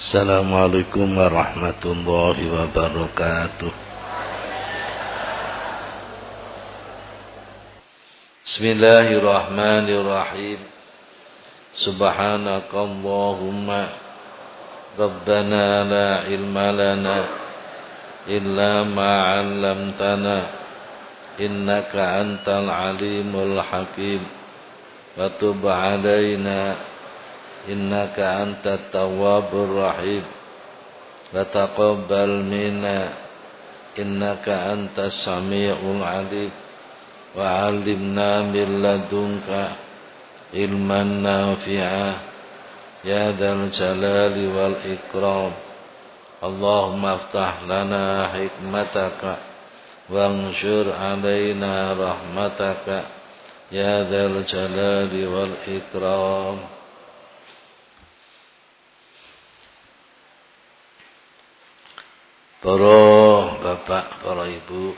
Assalamualaikum warahmatullahi wabarakatuh. Bismillahirrahmanirrahim. Subhanakallahumma Rabbana la ilma lana Illa ma'allamtana Innaka antal alimul hakim. Wa tub innaka antat tawwabur rahim wa taqabbal minna innaka antas samiul alim wa 'allimna min ladunka ilman nafi'a ya dzal jalali wal ikram Allahumma aftah lana hikmataka wanshur alaina rahmataka ya Para bapak, para ibu.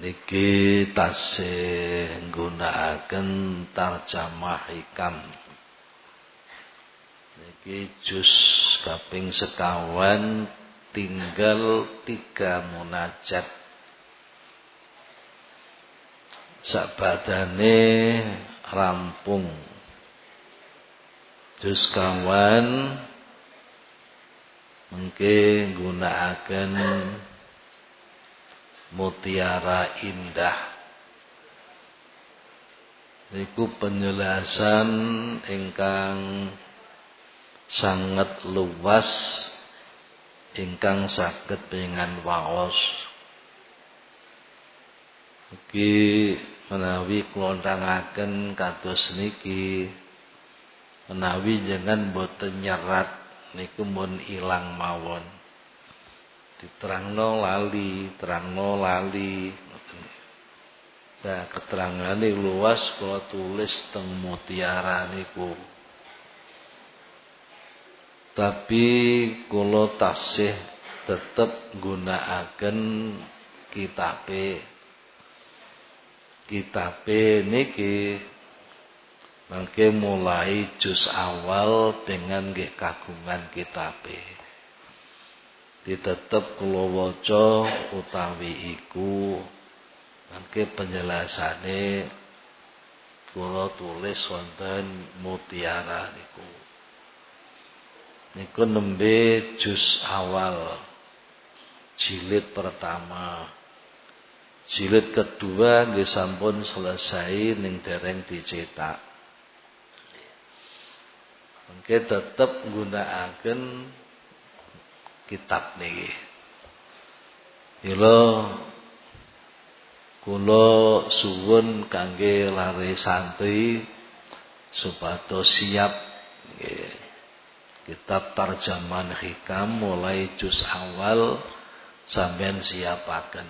Niki tasih nggunakaken tarjamah hikam. Niki jus kaping sekawan tinggal tiga munajat. Sabadane rampung. Jus kawan mungkin gunakan mutiara indah. Niku penjelasan ingkang sangat luas ingkang saged dengan waos. Iki menawi kelontangaken kados niki menawi jangan boten nyerat niku mun ilang mawon. Diterangno lali terangno lali. Nah keterangane luas kula tulis teng mutiara niku. Tapi kula tasih tetep gunakaken kitabe. Kitabe niki Mangke mulai juz awal dengan nggih kagungan kitabe. Ditetep kula waca utawi iku mangke penjelasane kula tulis wonten mutiara niku. Niku nembe juz awal jilid pertama. Jilid kedua nggih sampun selesai ning dereng dicetak. Mengke tetep nggunakaken kitab niki. Mila kula suwun kangge lare santri supados siap. Kitab tarjaman hikam mulai juz awal sampean siapaken.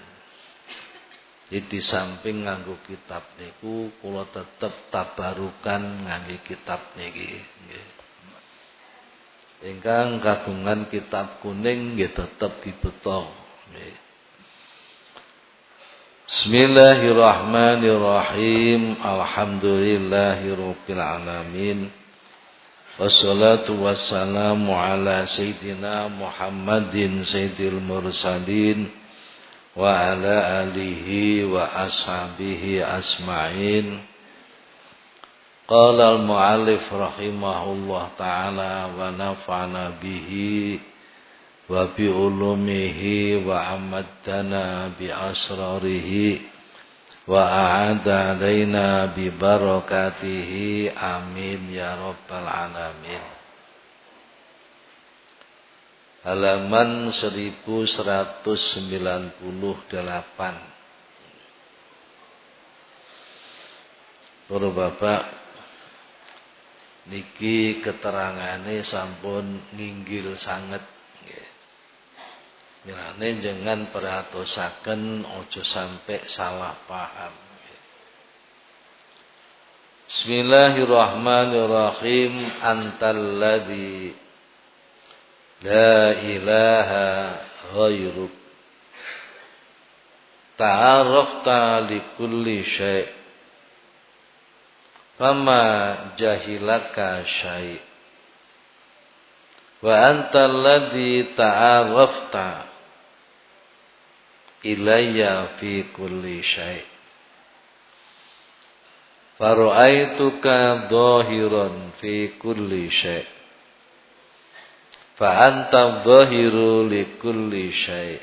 Jadi di samping nganggo kitab niku kula tetep tabarukan ngangge kitab niki. Ingkang kagungan kitab kuning nggih tetep dibeto. Bismillahirrahmanirrahim. Alhamdulillahirabbil alamin. Wassalatu wassalamu ala sayyidina Muhammadin sayyidil mursalin wa ala alihi wa ashabihi asma'in. Qala al-mu'allif rahimahullah ta'ala wa nafa'na bihi wa bi ulumihi wa amaddana bi asrarihi wa a'ada alaina bi barakatihi. Amin ya rabbal alamin. Halaman 1198 Para bapak niki keterangane sampun nginggil sanget. Milane jangan perhatosaken ojo sampai salah paham. Bismillahirrahmanirrahim antal ladzi la ilaha ghairuk li kulli syai' fama jahilaka syai' wa anta alladhi ta'arafta ilayya fi kulli syai' Faru'aituka dhahiran fi kulli syai' Fa anta dhahiru li kulli syai'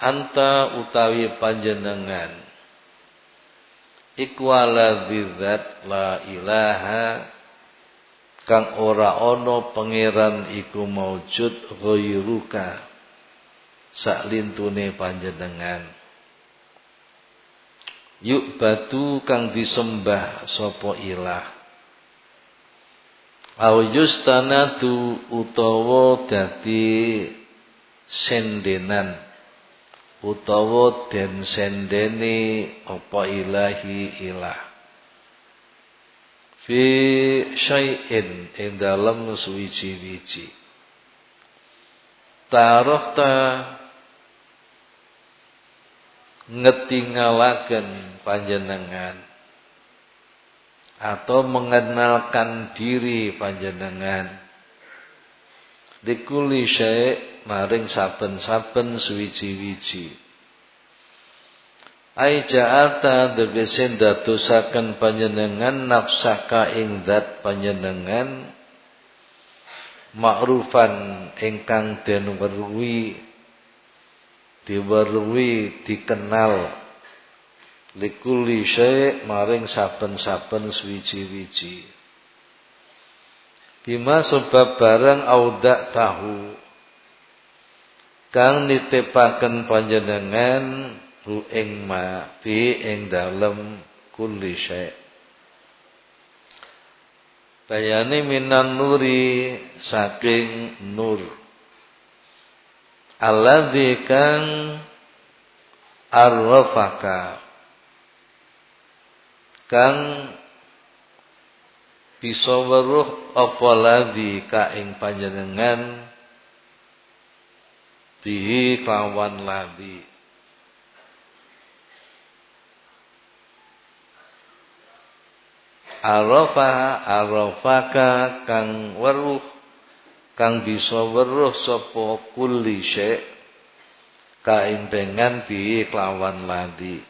Anta utawi panjenengan Iku zat la ilaha. Kang ora ono pangeran iku maujud ghairuka. Saklintune panjenengan. Yuk batu kang disembah sopo ilah. Au yustanatu utawa dadi sendenan utawa den sendeni apa ilahi ilah. Fi syai'in ing dalem suwiji-wiji. Tarafta ngetingalaken panjenengan atau mengenalkan diri panjenengan. Dikuli syai' maring saben-saben suwiji-wiji. Ai ja'ata tegese ndadosaken panjenengan nafsaka ing zat panjenengan ma'rufan ingkang den weruhi diweruhi dikenal. Likuli syai' maring saben-saben suwiji-wiji. Bima sebab barang audak tahu kang nitipaken panjenengan hu ing ma fi ing dalem kulli syai' Bayani minan nuri saking nur. Alladzi kang arrafaka. Kang bisa weruh apa ladzi ka ing panjenengan bihi kawan ladzi Arafa arafaka kang weruh kang bisa weruh sapa kulli syai. Kaentengan bi kelawan ladi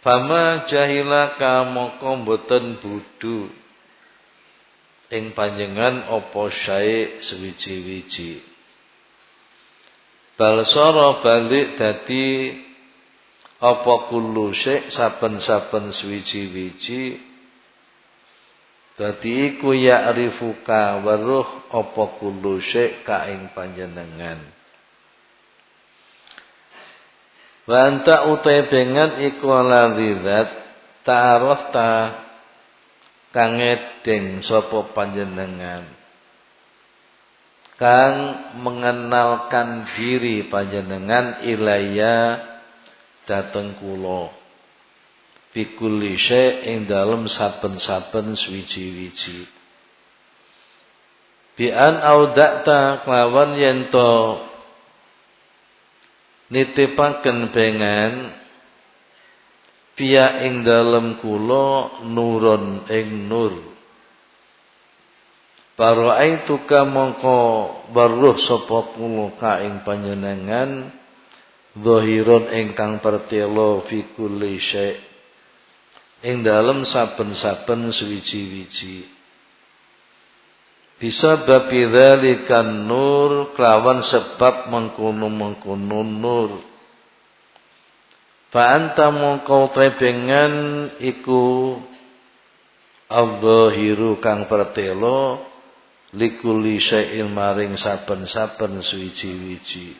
Fama jahilaka moko boten budu. Ing panjenengan apa syai sewiji-wiji Bal balik dadi apa kullu syai saben-saben suwiji-wiji Dadi iku ya'rifuka waruh apa kullu syai' ka ing panjenengan. Wa anta utai bengan iku ala ridat ta'arafta kang edeng sapa panjenengan. Kang mengenalkan diri panjenengan ilaya dateng kula. Bikulli syai' ing dalem saben-saben suwiji-wiji. Bi an audakta kelawan yen to nitipaken bengan Pia ing dalem kula nurun ing nur Para'aituka mongko baruh sapa kula ka ing panjenengan zahiron ingkang pertelo fi kulli syai' ing dalem saben-saben suwiji-wiji. Bisa babi dzalikan nur kelawan sebab mengkono-mengkono nur. Fa anta mongko trebengan iku Al-Zahiru kang pertelo likuli syai'il maring saben-saben suwiji-wiji.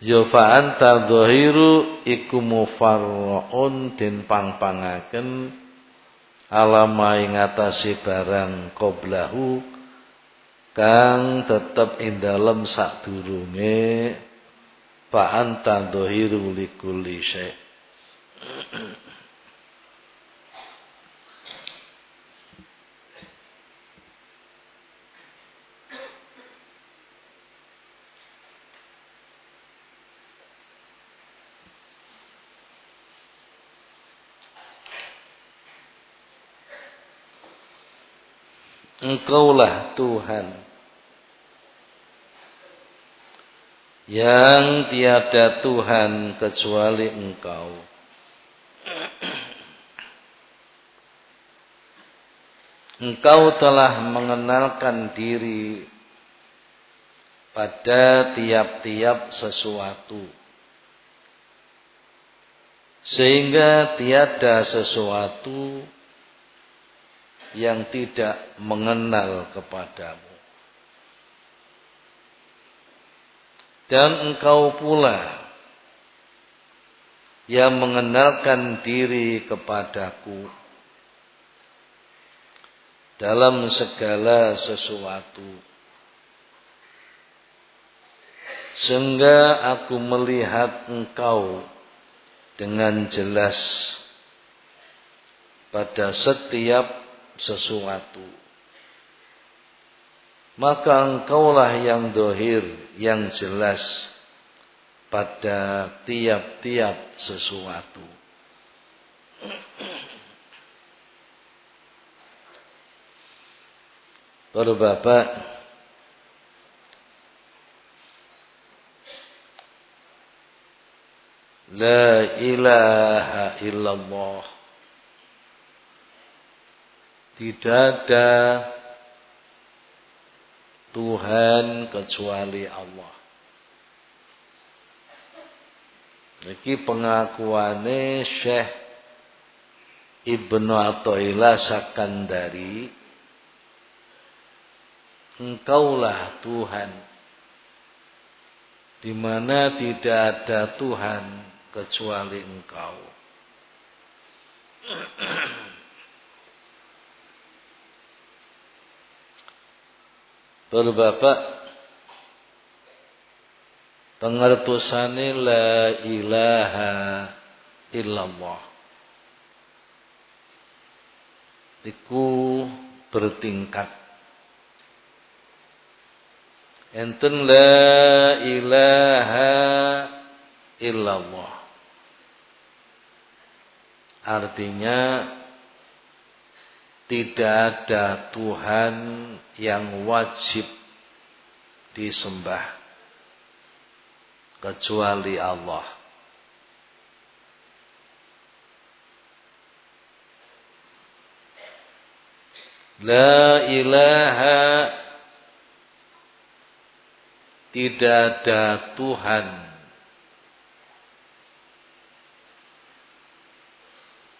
Ya fa anta dhahiru iku mufarraun den pangpangaken alama ing atase barang qoblahu kang tetep ing dalem sadurunge fa anta dhahiru likulli syai' Engkaulah Tuhan yang tiada Tuhan kecuali Engkau. Engkau telah mengenalkan diri pada tiap-tiap sesuatu. Sehingga tiada sesuatu yang tidak mengenal kepadamu. Dan engkau pula yang mengenalkan diri kepadaku dalam segala sesuatu. Sehingga aku melihat engkau dengan jelas pada setiap sesuatu. Maka engkaulah yang dohir, yang jelas pada tiap-tiap sesuatu. Para bapak La ilaha illallah Tidak ada Tuhan kecuali Allah. Ini pengakuane Syekh Ibnu Athaillah Sakandari Engkaulah Tuhan di mana tidak ada Tuhan kecuali Engkau. Baru Bapak pengertusane la ilaha illallah. Iku bertingkat. Enten la ilaha illallah. Artinya tidak ada Tuhan yang wajib disembah kecuali Allah. La ilaha tidak ada Tuhan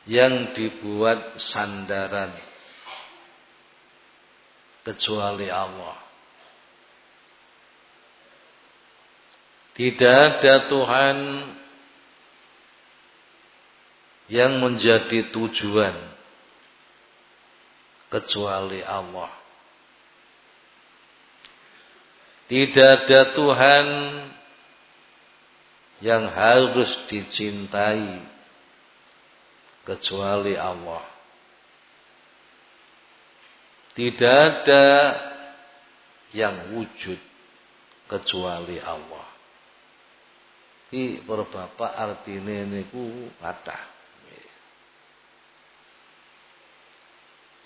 yang dibuat sandaran kecuali Allah. Tidak ada Tuhan yang menjadi tujuan kecuali Allah. Tidak ada Tuhan yang harus dicintai kecuali Allah. Tidak ada yang wujud kecuali Allah. Iki para bapak artine niku kathah.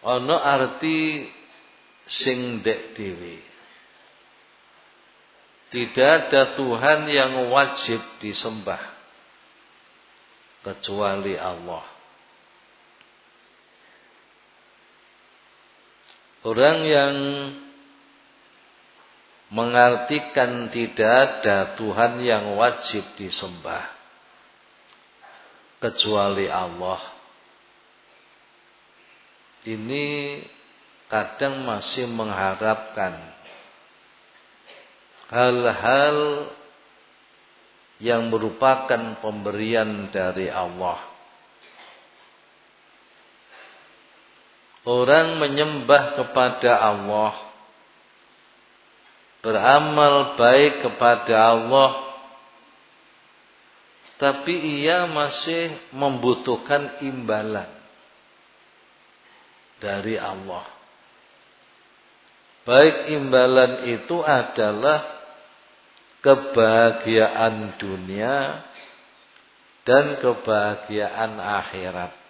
Ana arti sing dek dhewe. Tidak ada Tuhan yang wajib disembah kecuali Allah. Orang yang mengartikan tidak ada Tuhan yang wajib disembah kecuali Allah. Ini kadang masih mengharapkan hal-hal yang merupakan pemberian dari Allah. Orang menyembah kepada Allah. Beramal baik kepada Allah. Tapi ia masih membutuhkan imbalan Dari Allah. Baik imbalan itu adalah Kebahagiaan dunia Dan kebahagiaan akhirat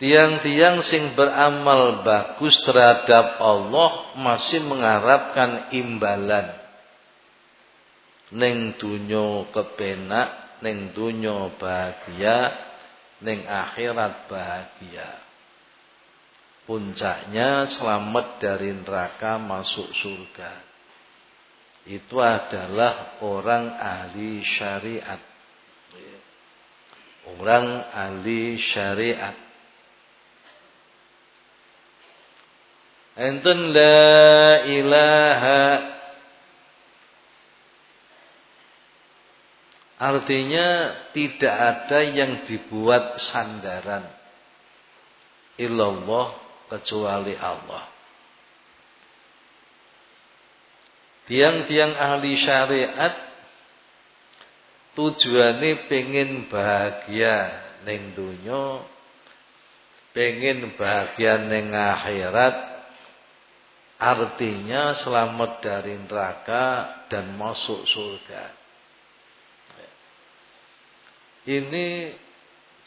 Tiang-tiang sing beramal bagus terhadap Allah masih mengharapkan imbalan. Neng dunyo kepenak, neng dunyo bahagia, neng akhirat bahagia. Puncaknya selamat dari neraka masuk surga. Itu adalah orang ahli syariat. Orang ahli syariat. Enten la ilaha Artinya tidak ada yang dibuat sandaran illallah kecuali Allah. Tiang-tiang ahli syariat tujuannya pengen bahagia neng dunia, pengen bahagia neng akhirat, Artinya selamat dari neraka dan masuk surga. Ini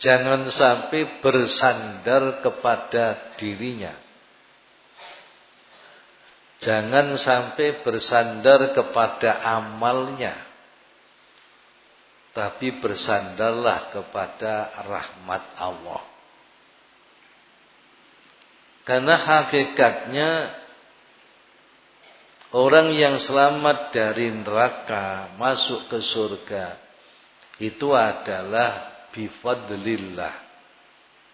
jangan sampai bersandar kepada dirinya. Jangan sampai bersandar kepada amalnya. Tapi bersandarlah kepada rahmat Allah. Karena hakikatnya Orang yang selamat dari neraka masuk ke surga itu adalah bifadlillah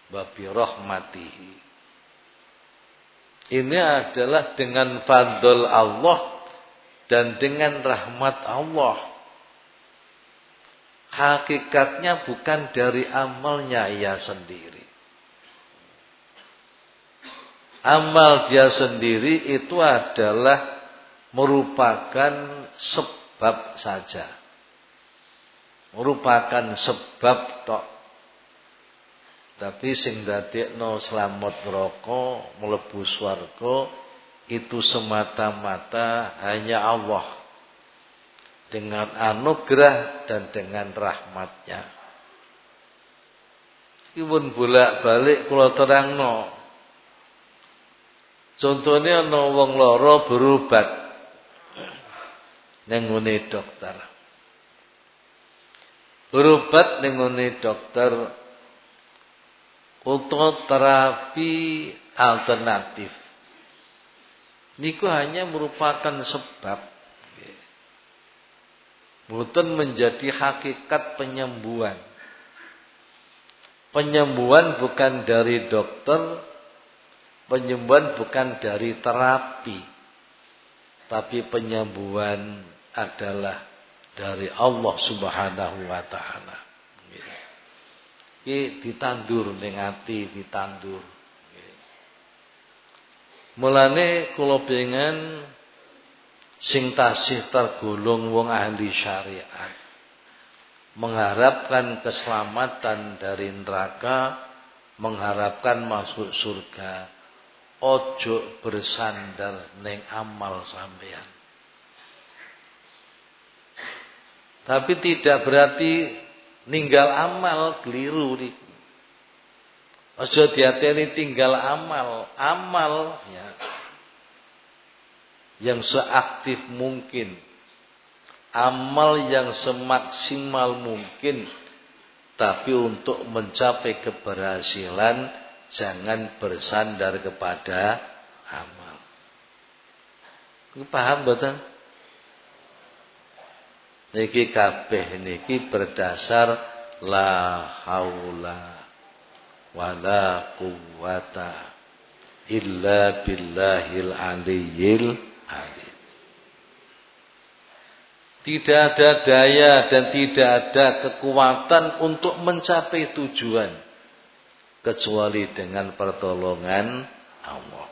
wa rahmatihi. Ini adalah dengan fadl Allah dan dengan rahmat Allah. Hakikatnya bukan dari amalnya ia sendiri. Amal dia sendiri itu adalah merupakan sebab saja. Merupakan sebab tok. Tapi sing dadekno selamat neraka, mlebu swarga itu semata-mata hanya Allah dengan anugerah dan dengan rahmatnya. Iwun bolak-balik kula terangno. Contohnya ana wong lara berobat nengone dokter. Berobat nengone dokter untuk terapi alternatif. Niku hanya merupakan sebab bukan menjadi hakikat penyembuhan. Penyembuhan bukan dari dokter, penyembuhan bukan dari terapi, tapi penyembuhan adalah dari Allah Subhanahu wa taala. Iki ditandur ning ati ditandur. Mulane kula pengen sing tasih tergolong wong ahli syariat mengharapkan keselamatan dari neraka, mengharapkan masuk surga. Ojo bersandar neng amal sampean. Tapi tidak berarti ninggal amal keliru nih. Ojo diateni tinggal amal, amal ya yang seaktif mungkin, amal yang semaksimal mungkin, tapi untuk mencapai keberhasilan jangan bersandar kepada amal. Paham betul? Niki kabeh niki berdasar la haula wala quwata illa billahil aliyyil azim. Tidak ada daya dan tidak ada kekuatan untuk mencapai tujuan kecuali dengan pertolongan Allah.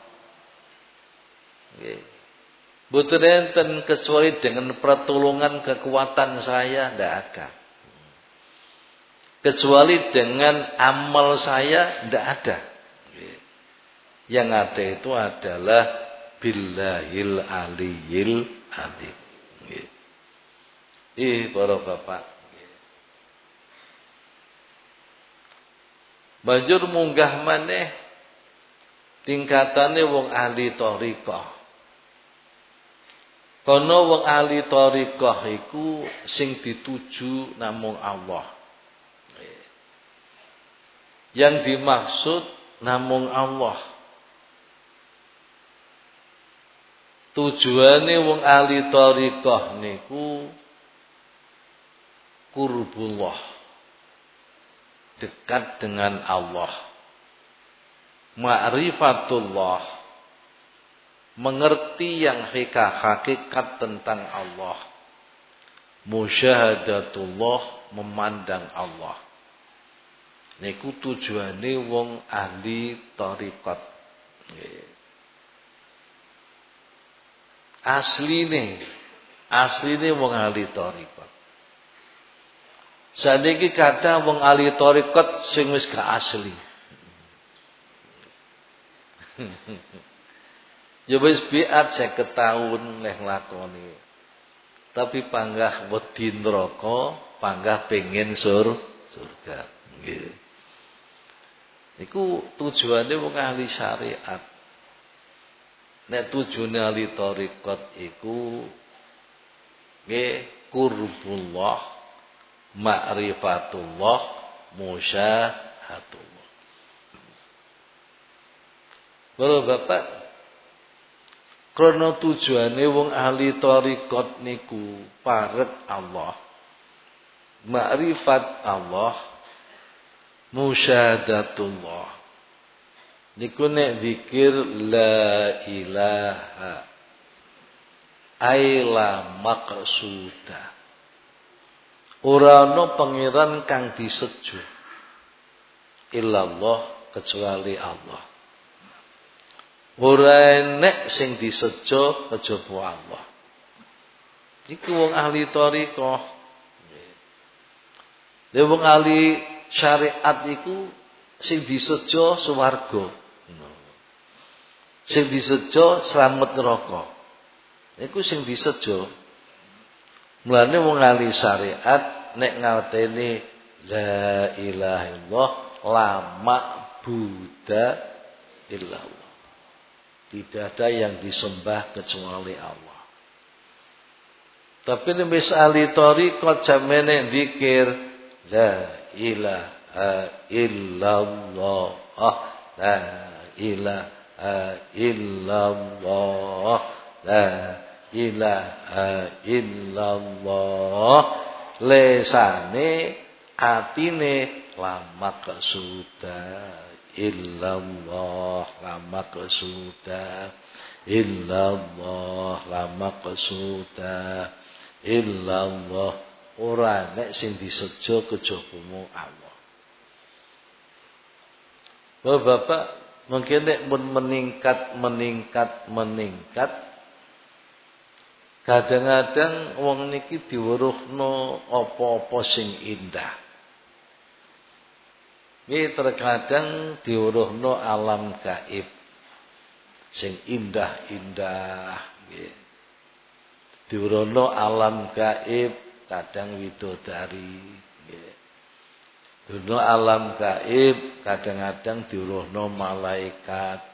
Okay. Butuh enten kecuali dengan pertolongan kekuatan saya tidak ada. Kecuali dengan amal saya tidak ada. Yang ada itu adalah billahil aliyil alim. Ih para bapak. Banjur munggah maneh tingkatane wong ahli thariqah. Kono wong ahli thariqah iku sing dituju namung Allah. Yang dimaksud namung Allah. Tujuane wong ahli thariqah niku kurbullah dekat dengan Allah. Ma'rifatullah mengerti yang hakikat tentang Allah. Musyahadatullah memandang Allah. Niku tujuane wong ahli tariqat. Asline asline wong ahli tariqat. Saniki kata wong ahli tarekat sing wis gak asli. ya wis biat 50 taun leh nglakoni. Tapi panggah wedi neraka, panggah pengen sur surga. Nggih. Iku tujuane wong ahli syariat. Nek tujuane ahli tarekat iku nggih kurbullah ma'rifatullah musyahadullah. Kalau Bapak krana tujuane wong ahli tarekat niku parek Allah. Ma'rifat Allah musyahadatullah. Niku nek zikir la ilaha aila maqsudah Ora ana pangeran kang disejo illallah kecuali Allah. Ora enek sing disejo kejaba Allah. Iku wong ahli thariqah. Lha wong ahli syariat iku sing disejo swarga. Sing disejo slamet neraka. Iku sing disejo Mulane wong ahli syariat nek ngerteni la ilaha illallah lama Buddha illallah. Tidak ada yang disembah kecuali Allah. Tapi nek wis ahli thariqat jamene zikir la ilaha illallah. Ah, la ilaha illallah. La ilaha illallah lesane atine lama kesuda illallah lama kesuda illallah lama kesuda illallah ora nek sing disejo kejobomu Allah. Bapak mungkin nek meningkat meningkat meningkat Kadang-kadang wong niki diweruhno apa-apa sing indah. Ini terkadang diweruhno alam gaib sing indah-indah nggih. Diweruhno alam gaib kadang widodari nggih. Diweruhno alam gaib kadang-kadang diweruhno malaikat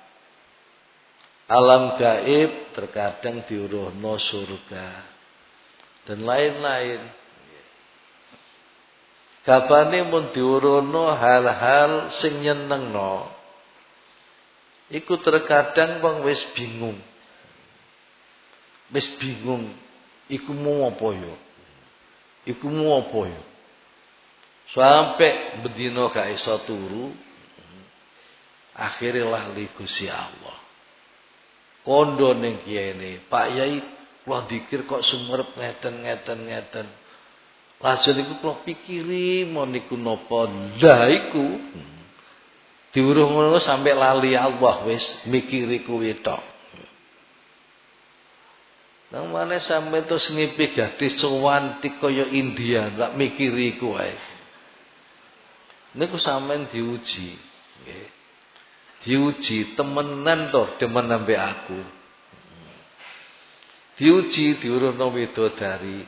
alam gaib terkadang diuruhno surga dan lain-lain. Kabane mun diuruhno hal-hal sing nyenengno. Iku terkadang wong wis bingung. Wis bingung iku mau apa yo? Iku mau apa yo? Sampai bedino gak iso turu. Akhirnya lali Gusti Allah kondo ning kiyene Pak Yai kula dikir kok sumerep ngeten ngeten ngeten lajeng niku kula pikiri mon niku napa iku hmm. diuruh ngono sampai lali Allah wis mikiri kuwi tok Nang mana sampai terus ngipi sewantik kaya India, nggak mikiri ku wae. Niku sampean diuji, nggih diuji temenan to demen nambe aku diuji diurunno widodari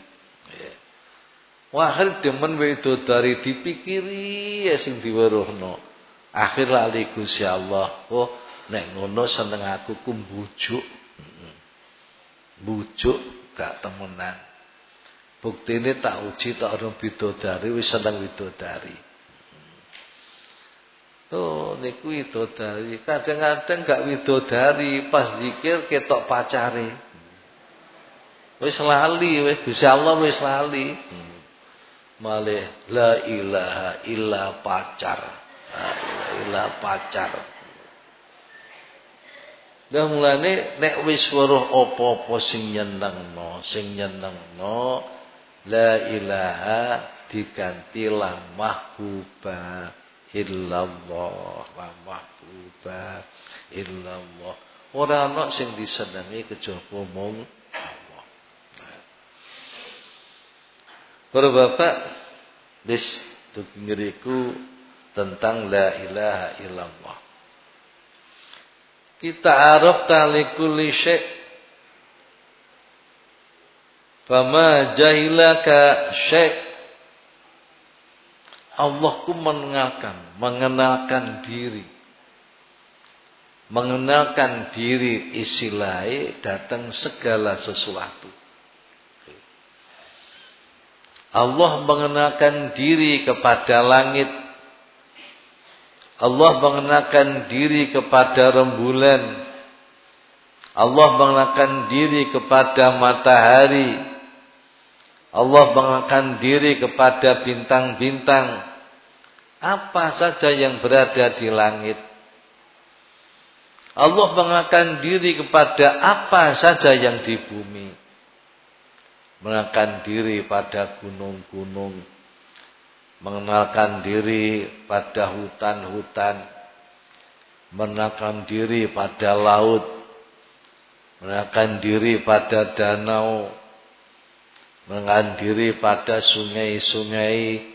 wah demen widodari dipikiri ya sing diweruhno Akhir lali Gusti Allah. Oh, nek ngono seneng aku ku bujuk. Bujuk gak temenan. Bukti ini tak uji tak orang bidodari wis seneng bidodari. Oh, niku widodari. Kadang-kadang gak widodari, pas zikir ketok pacare. Wis lali, wis Gusti Allah wis lali. Hmm. Malih la ilaha illa pacar ila pacar. Dah mulane nek wis weruh apa-apa sing nyenengno, sing nyenengno la ilaha diganti la mahbuba illallah, la mahbuba illallah. Ora ana sing disenengi kejaba mung Allah. Para bapak wis ngiriku tentang la ilaha illallah. Kita araf talikulli syek. Fama jahilaka syek. Allah ku mengenalkan, mengenalkan diri. Mengenalkan diri istilahnya datang segala sesuatu. Allah mengenalkan diri kepada langit Allah mengenakan diri kepada rembulan. Allah mengenakan diri kepada matahari. Allah mengenakan diri kepada bintang-bintang. Apa saja yang berada di langit. Allah mengenakan diri kepada apa saja yang di bumi. Mengenakan diri pada gunung-gunung. Mengenalkan diri pada hutan-hutan, mengenalkan diri pada laut, mengenalkan diri pada danau, mengenalkan diri pada sungai-sungai,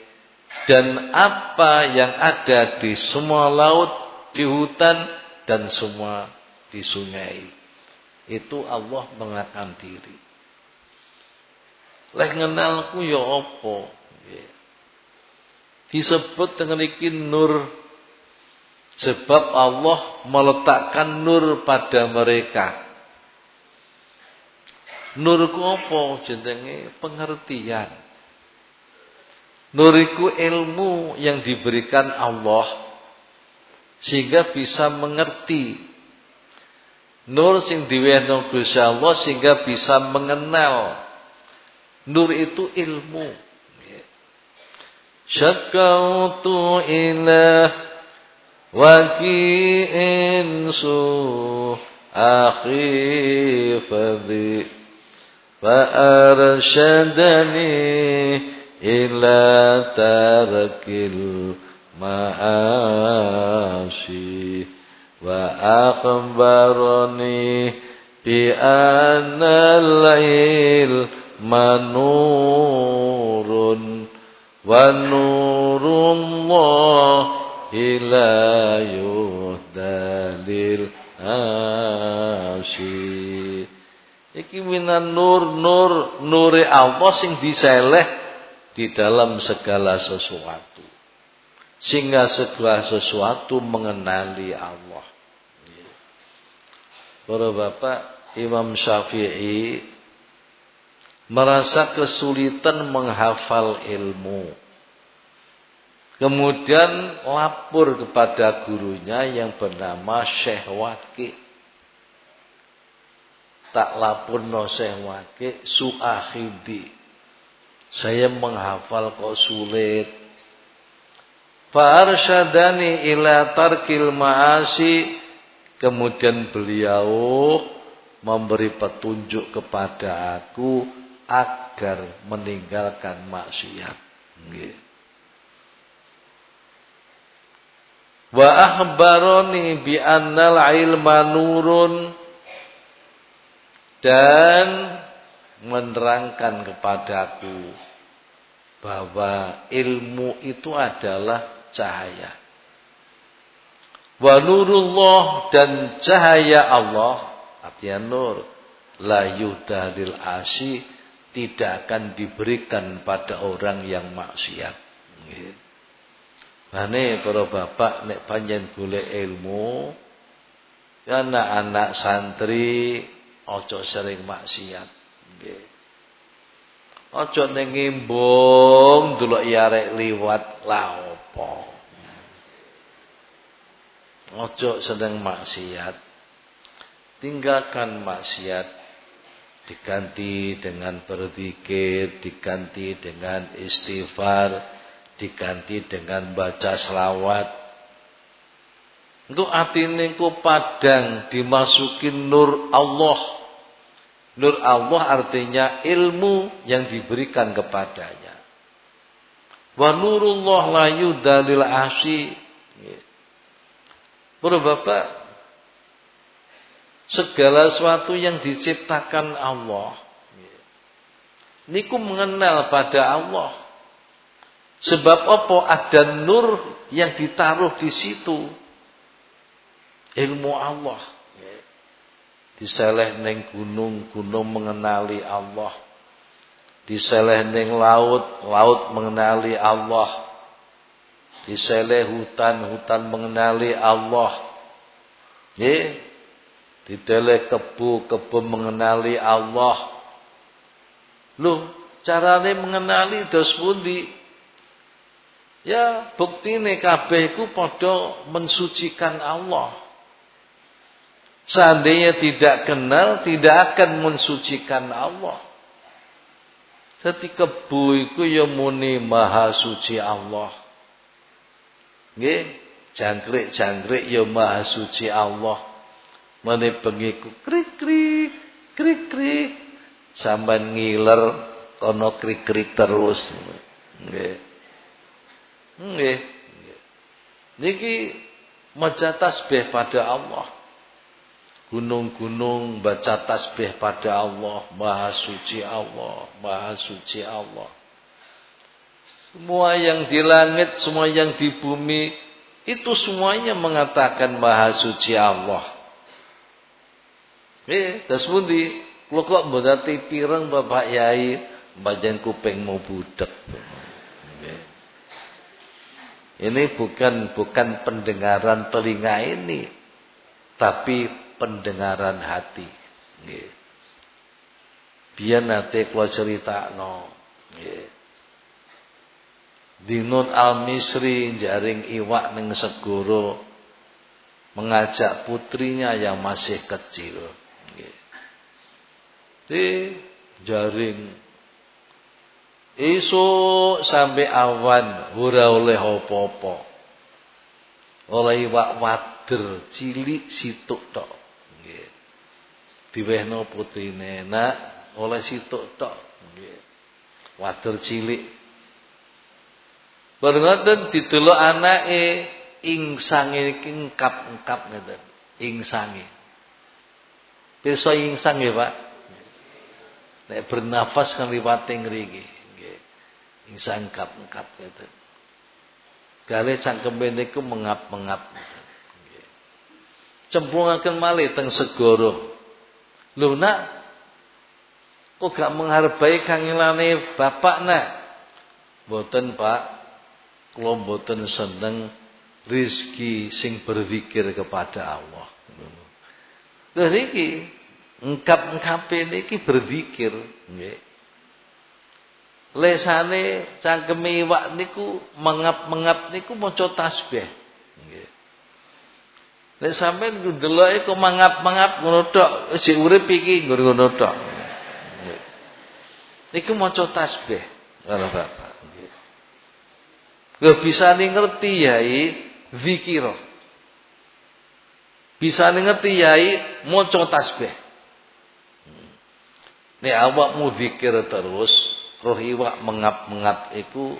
dan apa yang ada di semua laut, di hutan, dan semua di sungai. Itu Allah mengenalkan diri. Lek ngenalku ya apa? disebut dengan iki nur. Sebab Allah meletakkan nur pada mereka. Nur ku apa? Jenenge pengertian. Nur iku ilmu yang diberikan Allah sehingga bisa mengerti. Nur sing diwehno Gusti Allah sehingga bisa mengenal Nur itu ilmu. Syakautu ilah waki insu akhi fadhi fa arshadani ila tarakil ma'asi wa akhbarani bi anna al manurun wa nurullah ila yuhdalil asyik iki minan nur nur nuri Allah sing diseleh di dalam segala sesuatu. Sehingga segala sesuatu mengenali Allah. Para bapak Imam Syafi'i merasa kesulitan menghafal ilmu. Kemudian lapor kepada gurunya yang bernama Syekh Waki. Tak lapor no Syekh Waki suahidi. Saya menghafal kok sulit. Farshadani ila tarkil ma'asi. Kemudian beliau memberi petunjuk kepada aku agar meninggalkan maksiat. Wa akhbaroni bi annal ilma nurun dan menerangkan kepadaku bahwa ilmu itu adalah cahaya. Wa nurullah dan cahaya Allah artinya nur la yuhdadil asy tidak akan diberikan pada orang yang maksiat. Mane para bapak nek panjen golek ilmu anak-anak santri ojo sering maksiat. Nggih. Aja ning ngimbung delok yarek liwat la opo. Ojo sedang maksiat. Tinggalkan maksiat diganti dengan berzikir, diganti dengan istighfar, diganti dengan baca selawat. Itu atine ku padang dimasukin nur Allah. Nur Allah artinya ilmu yang diberikan kepadanya. Wa nurullah la yudalil asyi. Para Bapak, segala sesuatu yang diciptakan Allah niku mengenal pada Allah. Sebab apa ada nur yang ditaruh di situ. Ilmu Allah. Diseleh neng gunung-gunung mengenali Allah. Diseleh neng laut, laut mengenali Allah. Diseleh hutan, hutan mengenali Allah. Ya. Ditele kebu, kebu mengenali Allah. Loh, carane mengenali dos pundi? Ya, buktine kabeh iku mensucikan Allah. Seandainya tidak kenal, tidak akan mensucikan Allah. Jadi kebu iku ya muni maha suci Allah. Nggih, jangkrik-jangkrik ya maha suci Allah. Mene bengi ku krik-krik, krik-krik sampean ngiler kono krik-krik terus. Nggih. Nggih. Niki maca tasbih pada Allah. Gunung-gunung baca tasbih pada Allah, Maha suci Allah, Maha suci Allah. Semua yang di langit, semua yang di bumi, itu semuanya mengatakan Maha suci Allah. Eh, das pundi? Kula kok mbadati pireng Bapak Yai, mbajen kuping mau budek. Ini bukan bukan pendengaran telinga ini, tapi pendengaran hati. Biar nanti kalau cerita no. Dinun al-Misri jaring iwak ning segoro mengajak putrinya yang masih kecil. Nggih. Di jaring. Esok sampai awan ora oleh apa-apa. Oleh iwak wader cilik situk tok. Diwehno putrine nak oleh situk tok. Nggih. Wader cilik. Bareng ngoten didelok anake ingsange iki engkap-engkap ngeten ingsange. Pirsa ingsang nggih Pak nek bernafas kan liwate ngriki nggih insang engkap-engkap ngeten Gale cangkeme niku mengap-mengap. Nggih. Cemplungaken malih teng segara. Lho nak, kok gak menghargai kangilane bapak nak? Boten pak, kalau boten seneng rizki sing berzikir kepada Allah. Lho niki, engkap-engkape niki berzikir. Nggih. Lesane cangkeme iwak niku mengap-mengap niku maca tasbih. Nggih. Nek sampean ndeloke kok mangap-mangap ngono tok, sik urip iki ngono tok. Niku maca tasbih karo Bapak. Lho bisa ngerti yai zikir. Bisa ngerti yai maca tasbih. Nek awakmu zikir terus, roh iwak mengap-mengap iku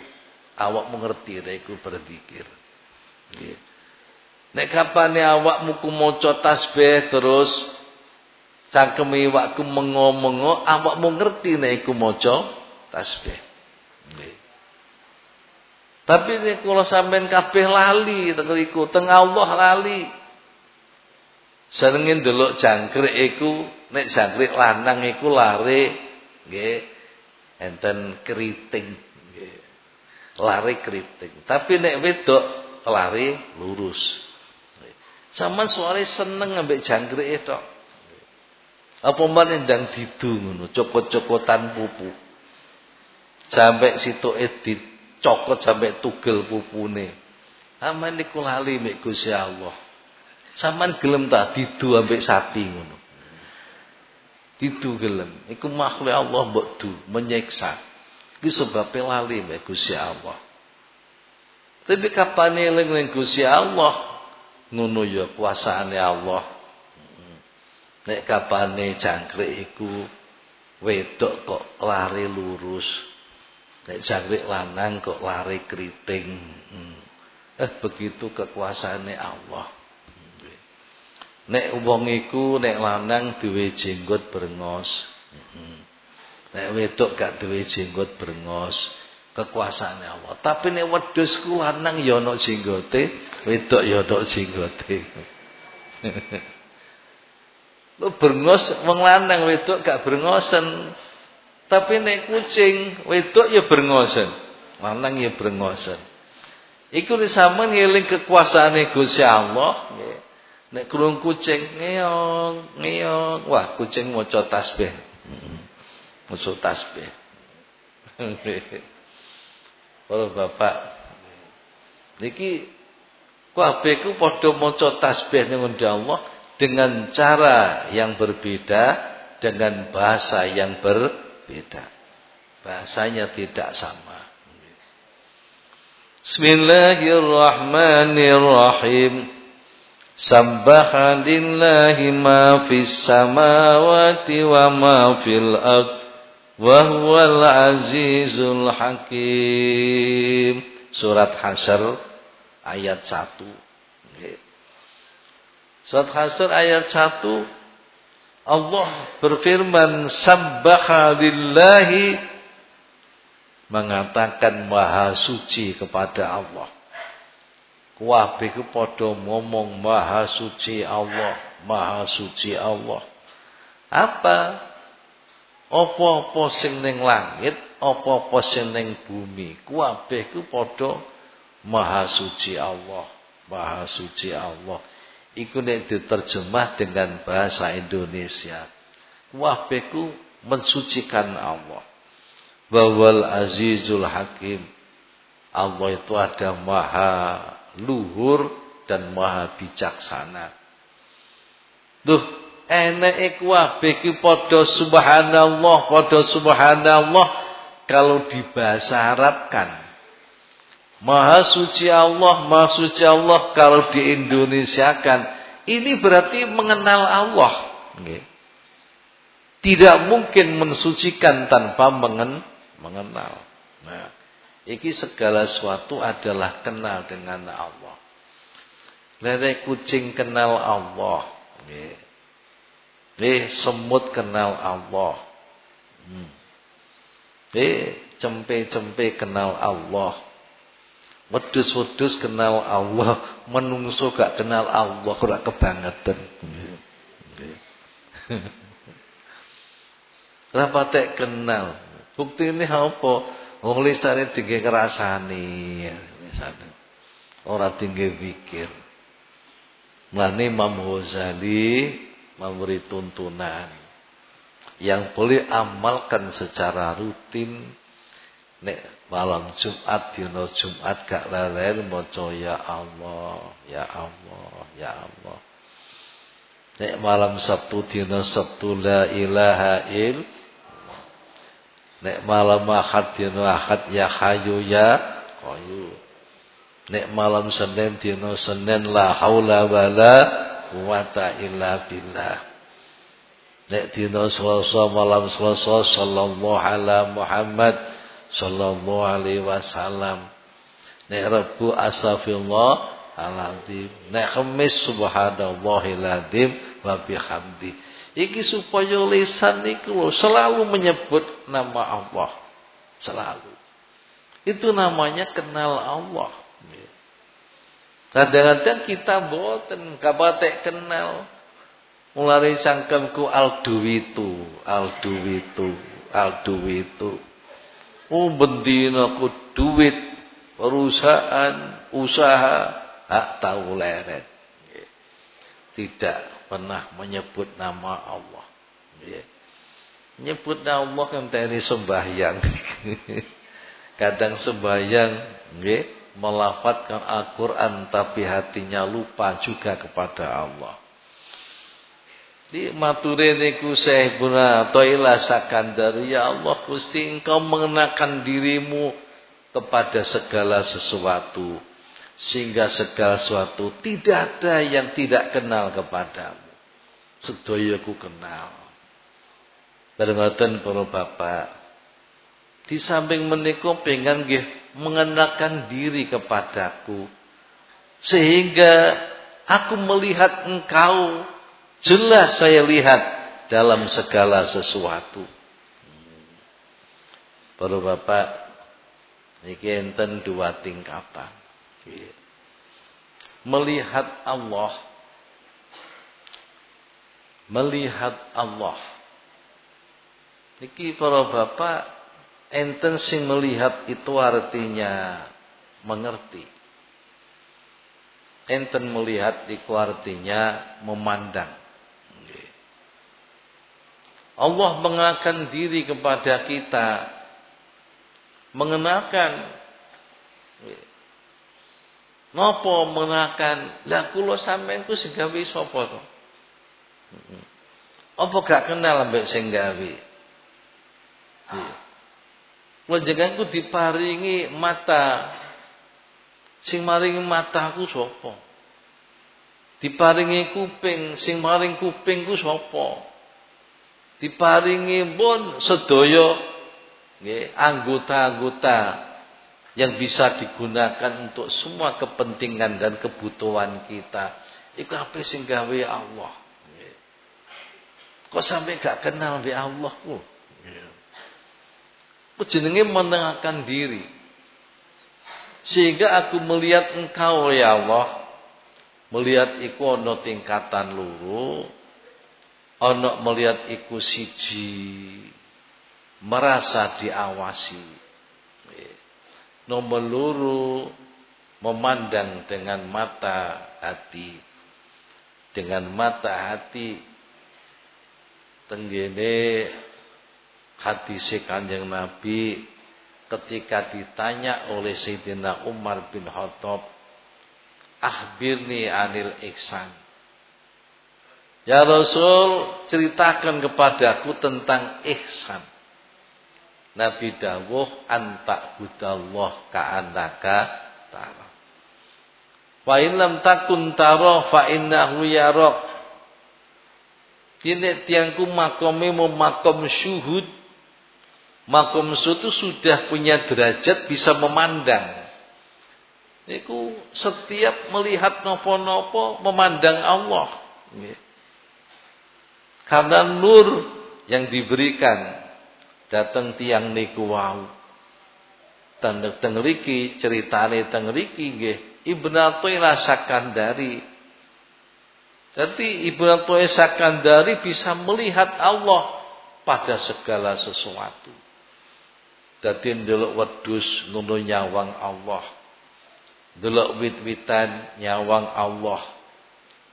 awakmu ngerti nek iku berzikir. Nggih. Nek kapane awakmu ku maca tasbih terus cangkeme awakku mengo-mengo, awakmu ngerti nek iku maca tasbih. Nggih. Tapi nek kula sampean kabeh lali teng riku, teng Allah lali. Senenge ndelok jangkrik iku, nek jangkrik lanang iku lare nggih enten keriting nggih. Lare keriting. Tapi nek wedok lari lurus. Sama suare seneng ambek jangkrike tok. Apa meneh ndang didu ngono, cokot-cokotan pupu. Sampai edit cokot sampai tugel pupune. Aman niku lali mek Gusti Allah. Saman gelem ta didu ambek sapi ngono. Didu gelem. Iku makhluk Allah mbok du menyiksa. Iki sebab lali mek Gusti Allah. Tapi kapan eling ning Gusti Allah ngono ya kuasaane Allah. Nek kapane jangkrik iku wedok kok lari lurus. Nek jangkrik lanang kok lari keriting. Eh begitu kekuasaannya Allah. Nek wong iku nek lanang duwe jenggot brengos. Hmm. Nek wedok gak duwe jenggot brengos. Kekuasaannya Allah. Tapi nek wedhus ku lanang ya ana jenggote, wedok ya ana jenggote. Lu brengos wong lanang wedok gak brengosen. Tapi nek kucing wedok ya brengosen. Lanang ya brengosen. Iku sampean ngeling kekuasaane Gusti Allah nggih. Nek krung kucing ngeong, ngeong, wah kucing maca tasbih. Maca tasbih. Para bapak niki kabeh ku padha maca tasbih ning Allah dengan cara yang berbeda dengan bahasa yang berbeda. Bahasanya tidak sama. Bismillahirrahmanirrahim. Sabbaha lillahi ma fis samawati wa ma fil ard wa huwal azizul hakim. Surat Hasyr ayat 1. Surat Hasr ayat 1 Allah berfirman sabbaha lillahi mengatakan maha suci kepada Allah. Kabeh ku padha ngomong maha suci Allah, maha suci Allah. Apa? Apa-apa sing ning langit, apa-apa sing ning bumi, kabeh ku padha maha suci Allah, maha suci Allah. Iku nek diterjemah dengan bahasa Indonesia. Wahbeku mensucikan Allah. Bawal azizul hakim. Allah itu ada maha luhur dan maha bijaksana. Duh, enek iku wahbe ki padha subhanallah, padha subhanallah kalau dibahasa Arabkan Maha suci Allah, maha suci Allah kalau di Indonesia kan ini berarti mengenal Allah. Tidak mungkin mensucikan tanpa mengen mengenal. Nah, iki segala sesuatu adalah kenal dengan Allah. Lele kucing kenal Allah. Eh, semut kenal Allah. Eh, cempe-cempe kenal Allah. Wedus-wedus kenal Allah, menungso gak kenal Allah ora kebangetan. Lah patek kenal. Bukti ini apa? Wong lisane tinggi kerasani, misalnya. Ora tinggi pikir. Mlane Imam Ghazali memberi tuntunan yang boleh amalkan secara rutin nek malam Jumat dina Jumat gak leren maca ya Allah ya Allah ya Allah nek malam Sabtu dina Sabtu la ilaha il nek malam Ahad dina Ahad ya Hayyu ya Qayyum nek malam Senin dina Senin la haula wala quwata illa billah nek dina Selasa malam Selasa sallallahu ala Muhammad sallallahu alaihi wasallam. Nek Rebu astagfirullah alazim. Nek Kamis subhanallahil azim wa bihamdi. Iki supaya lisan niku selalu menyebut nama Allah. Selalu. Itu namanya kenal Allah. Kadang-kadang kita boten kabatek kenal. Mulai cangkemku alduwitu, alduwitu, alduwitu. Oh bendina ku duit perusahaan, usaha, hak tahu leret. Tidak pernah menyebut nama Allah. Nyebut nama Allah kan tadi sembahyang. Kadang sembahyang, melafatkan Al-Quran tapi hatinya lupa juga kepada Allah. Di mature niku Syekh Buna Toilah Sakandar Ya Allah Gusti engkau mengenakan dirimu kepada segala sesuatu sehingga segala sesuatu tidak ada yang tidak kenal kepadamu. Sedoyoku kenal. Bareng para bapak. Di samping menika pengen nggih mengenakan diri kepadaku sehingga aku melihat engkau Jelas saya lihat dalam segala sesuatu. Para bapak, ini enten dua tingkatan. Melihat Allah. Melihat Allah. Niki para bapak, enten sing melihat itu artinya mengerti. Enten melihat itu artinya memandang. Allah mengenalkan diri kepada kita. Mengenalkan. Nopo mengenalkan. Lah kula sampean ku sing gawe sapa to? Apa gak kenal ambek sing gawe? Panjenenganku diparingi mata. Sing maringi mataku sapa? Diparingi kuping, sing maring kupingku sapa? diparingi pun sedaya anggota-anggota yang bisa digunakan untuk semua kepentingan dan kebutuhan kita. Iku apa sing gawe Allah. Kok sampai gak kenal be Allah ku? Ku jenenge menengahkan diri. Sehingga aku melihat engkau ya Allah. Melihat iku ana tingkatan luru Ono melihat iku siji merasa diawasi. Nomor luru memandang dengan mata hati. Dengan mata hati tenggene hati si kanjeng Nabi ketika ditanya oleh Sayyidina Umar bin Khattab ahbirni anil iksan Ya Rasul, ceritakan kepadaku tentang ihsan. Nabi dawuh antak budallah ka'annaka tara. Fa in lam takun tara fa innahu yarak. Tiangku makome mau makom syuhud. Makom itu sudah punya derajat bisa memandang. Niku setiap melihat nopo-nopo memandang Allah. Karena nur yang diberikan datang tiang niku wau. Tanda tengriki ceritane tengriki nggih Ibnu Athaillah Sakandari. Jadi Ibnu Athaillah Sakandari bisa melihat Allah pada segala sesuatu. Dadi ndelok wedhus ngono nyawang Allah. Delok wit-witan nyawang Allah.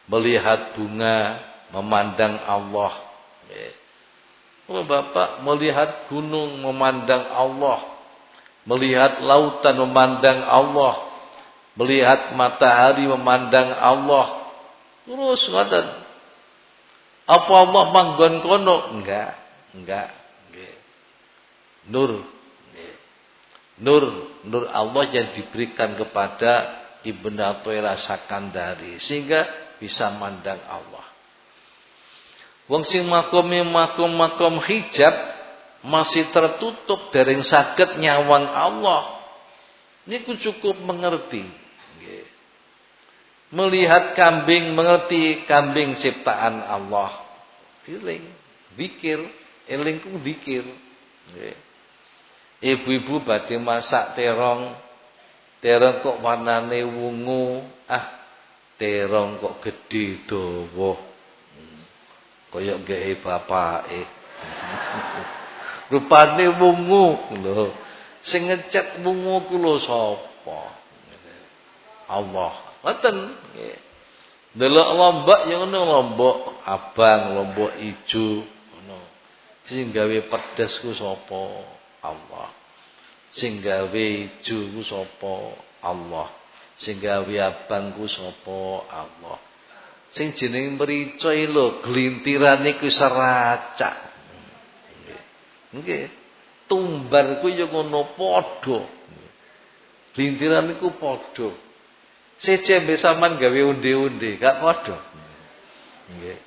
Melihat bunga memandang Allah. Kalau Bapak melihat gunung memandang Allah, melihat lautan memandang Allah, melihat matahari memandang Allah. Terus ngoten. Apa Allah manggon kono? Enggak, enggak. Nur. Nur, nur Allah yang diberikan kepada Ibnu Athaillah Sakandari sehingga bisa mandang Allah. Wong sing makome makom-makom hijab masih tertutup dari sakit nyawang Allah. Niku cukup mengerti. Melihat kambing, mengerti kambing ciptaan Allah. Feeling, dikir, elingku dikir. Ibu-ibu badhe masak terong. Terong kok warnane wungu. Ah, terong kok gede dawa kaya gehe bapake rupane wungu lho sing ngecet wungu ku lho sapa? Allah. Ngoten. Delok lombok ya ngono lombok abang, lombok ijo ngono. Sing gawe pedes ku sapa? Allah. Sing gawe ijo ku sapa? Allah. Sing gawe abang ku sapa? Allah. Sing jeneng mrica lho glintiran iku seracak. Nggih. Tumbar ku ya ngono padha. Glintiran iku padha. Secembe sampean gawe gak padha. Nggih.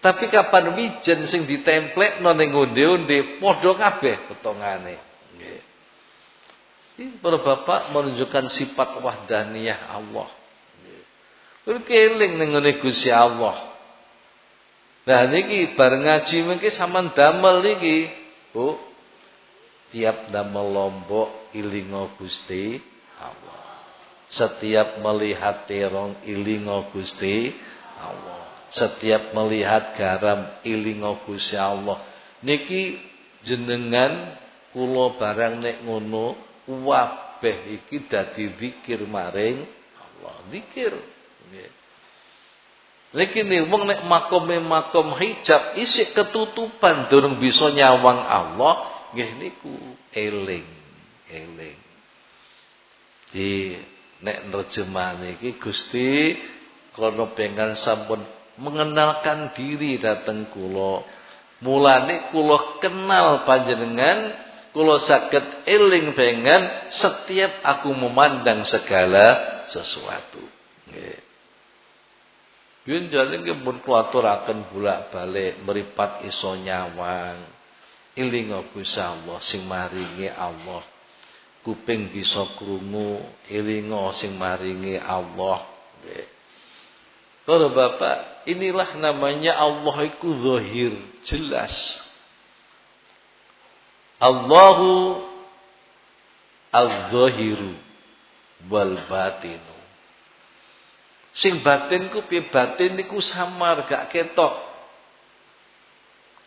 Tapi kapan wijen sing ditemplekno ning undi-undi padha kabeh potongane. Nggih. Ini para bapak menunjukkan sifat wahdaniyah Allah. Kuwi keling ning ngene Gusti Allah. Nah niki bareng ngaji mengki sampean damel niki, Bu. Tiap damel lombok ilingo Gusti Allah setiap melihat terong ilingo Gusti Allah. Setiap melihat garam ilingo Gusti Allah. Niki jenengan kula barang nek ngono wabeh iki dadi zikir maring Allah. Zikir. Niki wong nek makome makom hijab isik ketutupan durung bisa nyawang Allah, nggih niku eling, eling. Di nek nerjemah iki Gusti kula pengen sampun mengenalkan diri dateng kula. Mulane kula kenal panjenengan kula saged eling pengen setiap aku memandang segala sesuatu. Nggih Yen jane nggih pun kuaturaken bolak-balik meripat iso nyawang eling Gusti Allah sing maringi Allah kuping bisa krungu elinga sing maringi Allah Para Bapak, inilah namanya Allah itu zahir, jelas. Allahu al-zahiru wal batinu. Sing batin ku piye batin niku samar gak ketok.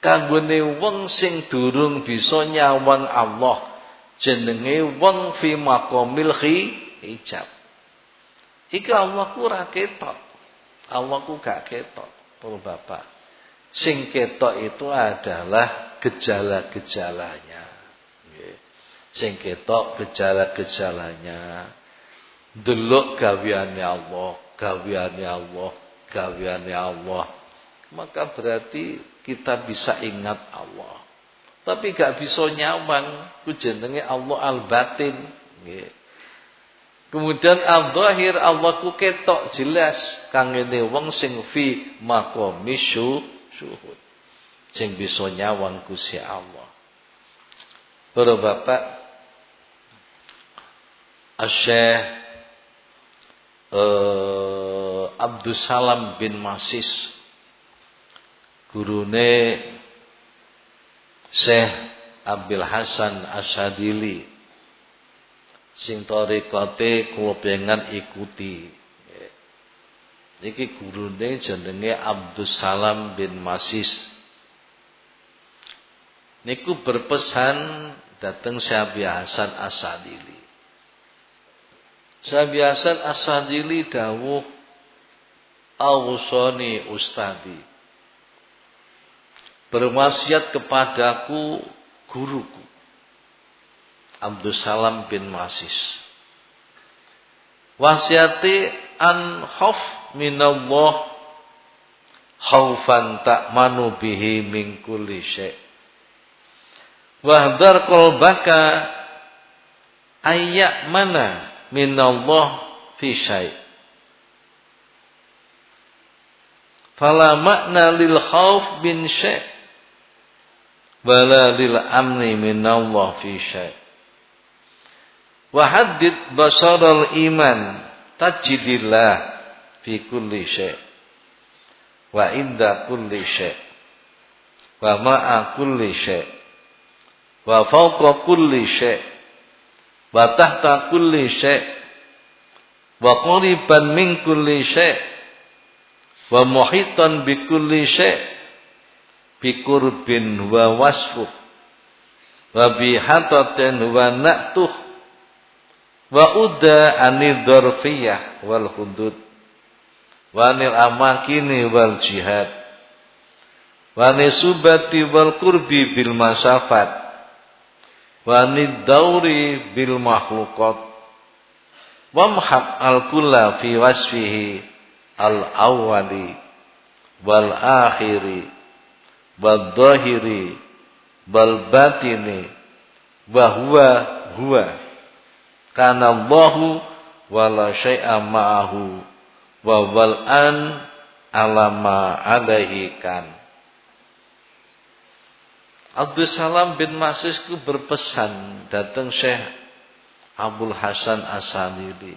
Kanggone wong sing durung bisa nyawang Allah jenenge wong fi maqamil hijab. Iki Allah ku ora ketok. Allah ku gak ketok, para bapak. Sing ketok itu adalah gejala-gejalanya. Sing ketok gejala-gejalanya. Delok gaweane Allah, gaweane Allah, gaweane Allah. Maka berarti kita bisa ingat Allah tapi gak bisa nyawang ku Allah al-batin Kemudian al-zahir Allah ku ketok jelas kang ngene wong sing fi maqami syuhud. Sing bisa nyawang Gusti Allah. Para bapak Asy-Syaikh eh, Abdus Salam bin Masis gurune Syekh Abil Hasan Asyadili sing tarekate kula pengen ikuti. Niki gurune jenenge Abdus Salam bin Masis. Niku berpesan datang Syekh Hasan Asyadili. Syekh Hasan Asyadili dawuh Awsani ustadi. Berwasiat kepadaku guruku Abdul Salam bin Masis wasiati an khauf minallah khaufan ta'manu bihi min kulli syai' wahdar qalbaka ayyak mana minallah fi syai' fala makna lil khauf bin syai' wala lil amni minallah fi syai' wa haddid basaral iman tajidillah fi kulli syai' wa inda kulli syai' wa ma'a kulli syai' wa fawqa kulli syai' wa tahta kulli syai' wa quriban min kulli syai' wa muhitan bi kulli syai' bikurbin wa wasfuh wa bihatatin wa na'tuh Wa anid dorfiyah wal hudud. Wa anil amakini wal jihad. Wa subati wal kurbi bil masafat. Wa anid dauri bil makhlukat. Wamhaq al-kulla fi wasfihi al-awwali wal akhiri wal dhahiri wal batini wa huwa huwa kana Allahu wala syai'a ma'ahu wa wal an alama alaihi kan Abdul Salam bin Masisku berpesan datang Syekh Abdul Hasan Asanili.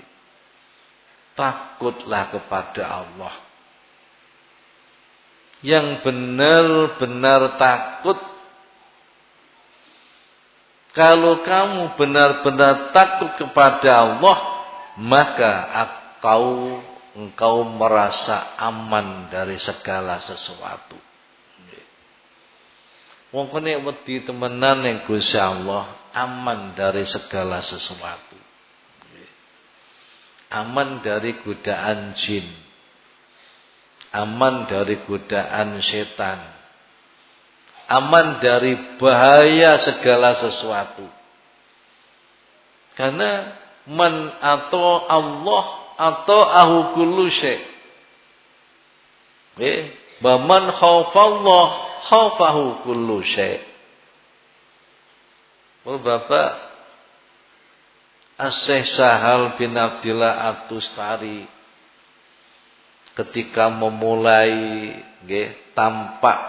Takutlah kepada Allah. Yang benar-benar takut. Kalau kamu benar-benar takut kepada Allah, maka engkau engkau merasa aman dari segala sesuatu. Wong kene wedi temenan ning Gusti Allah, aman dari segala sesuatu. Aman dari godaan jin. Aman dari godaan setan. Aman dari bahaya segala sesuatu. Karena man atau Allah atau ahu kullu syai. Eh, man khawfallah khawfahu kullu syai'. Oh Bapak Asyih Sahal bin Abdillah Atustari ketika memulai nggih tampak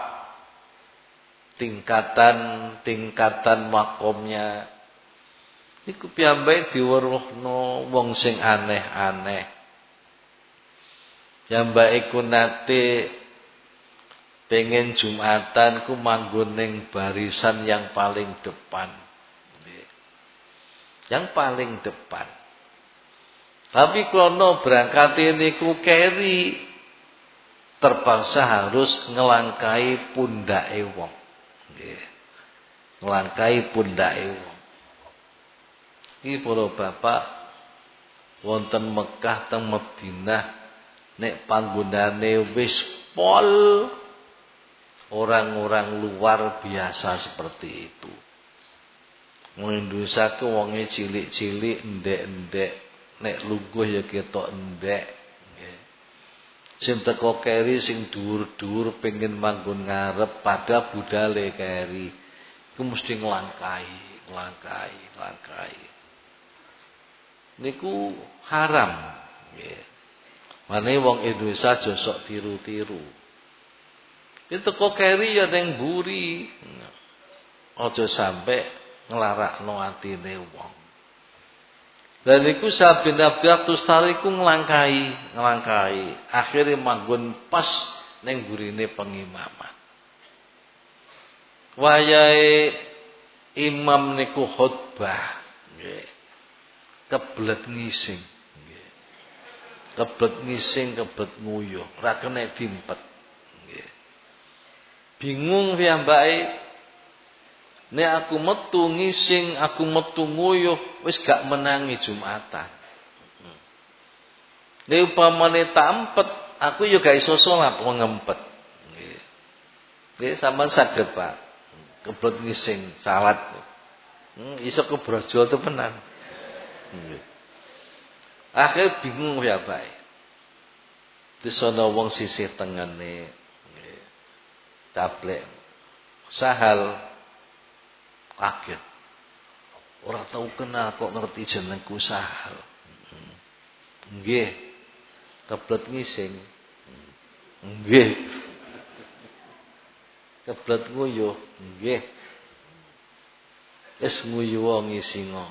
tingkatan-tingkatan makomnya. Niku piyambake diweruhno wong sing aneh-aneh. Piyambake iku nate pengen Jumatan ku manggon ning barisan yang paling depan yang paling depan. Tapi krono berangkat ini ku keri terpaksa harus ngelangkai pundak wong. Ngelangkai pundak wong. Iki para bapak wonten Mekah teng Madinah nek panggonane wis pol orang-orang luar biasa seperti itu. Indonesia ku wonge cilik-cilik endek-endek, nek lungguh ya ketok endek. Sing teko keri sing dhuwur-dhuwur pengen manggon ngarep pada budale keri. Iku mesti nglangkai, nglangkai, nglangkai. Niku haram. Nggih. Mane wong Indonesia josok tiru-tiru. Itu kok keri ya ning buri. Aja sampai nglarakno atine wong. Dan iku Sabin Abdul Tustari ku nglangkai, nglangkai. Akhire manggon pas ning gurine pengimaman. Wayahe imam niku khutbah, nggih. Keblet ngising. Keblet ngising, keblet nguyuh, ora kena dimpet. Bingung Nek aku metu ngising, aku metu nguyuh, wis gak menangi Jumatan. Nek upamane tampet, aku yo gak iso salat wong ngempet. Nggih. Nggih sampean saged, Pak. Keblot ngising salat. Hmm, iso kebrojo tenan. Nggih. Akhir bingung ya, Pak. Disono wong sisih tengene. Nggih. Tablek. Sahal Kaget. Orang tahu kenal kok ngerti jenengku sahal. Nggih. Keblet ngising. Nggih. Keblet nguyuh. Nggih. Wis nguyuh ngisinga.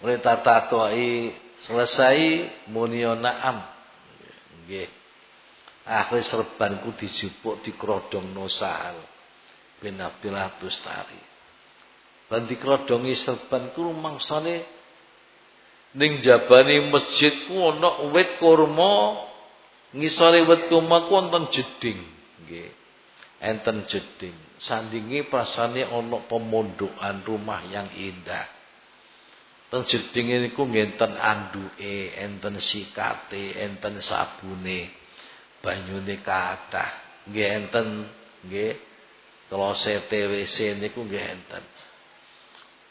Oleh tatakoi selesai munio naam. Nggih. Akhir serbanku dijupuk di krodong nosal bin Abdullah Tustari. Lan dikrodongi serban ku rumangsane ning jabane masjid ku ana wit kurma, ngisore wit kurma ku wonten jeding, nggih. Enten jeding. Sandingi pasane ana pemondokan rumah yang indah. Teng jedinge niku ngenten anduke, enten sikate, enten sabune, banyune kathah. Nggih enten nggih klosete WC niku nggih enten.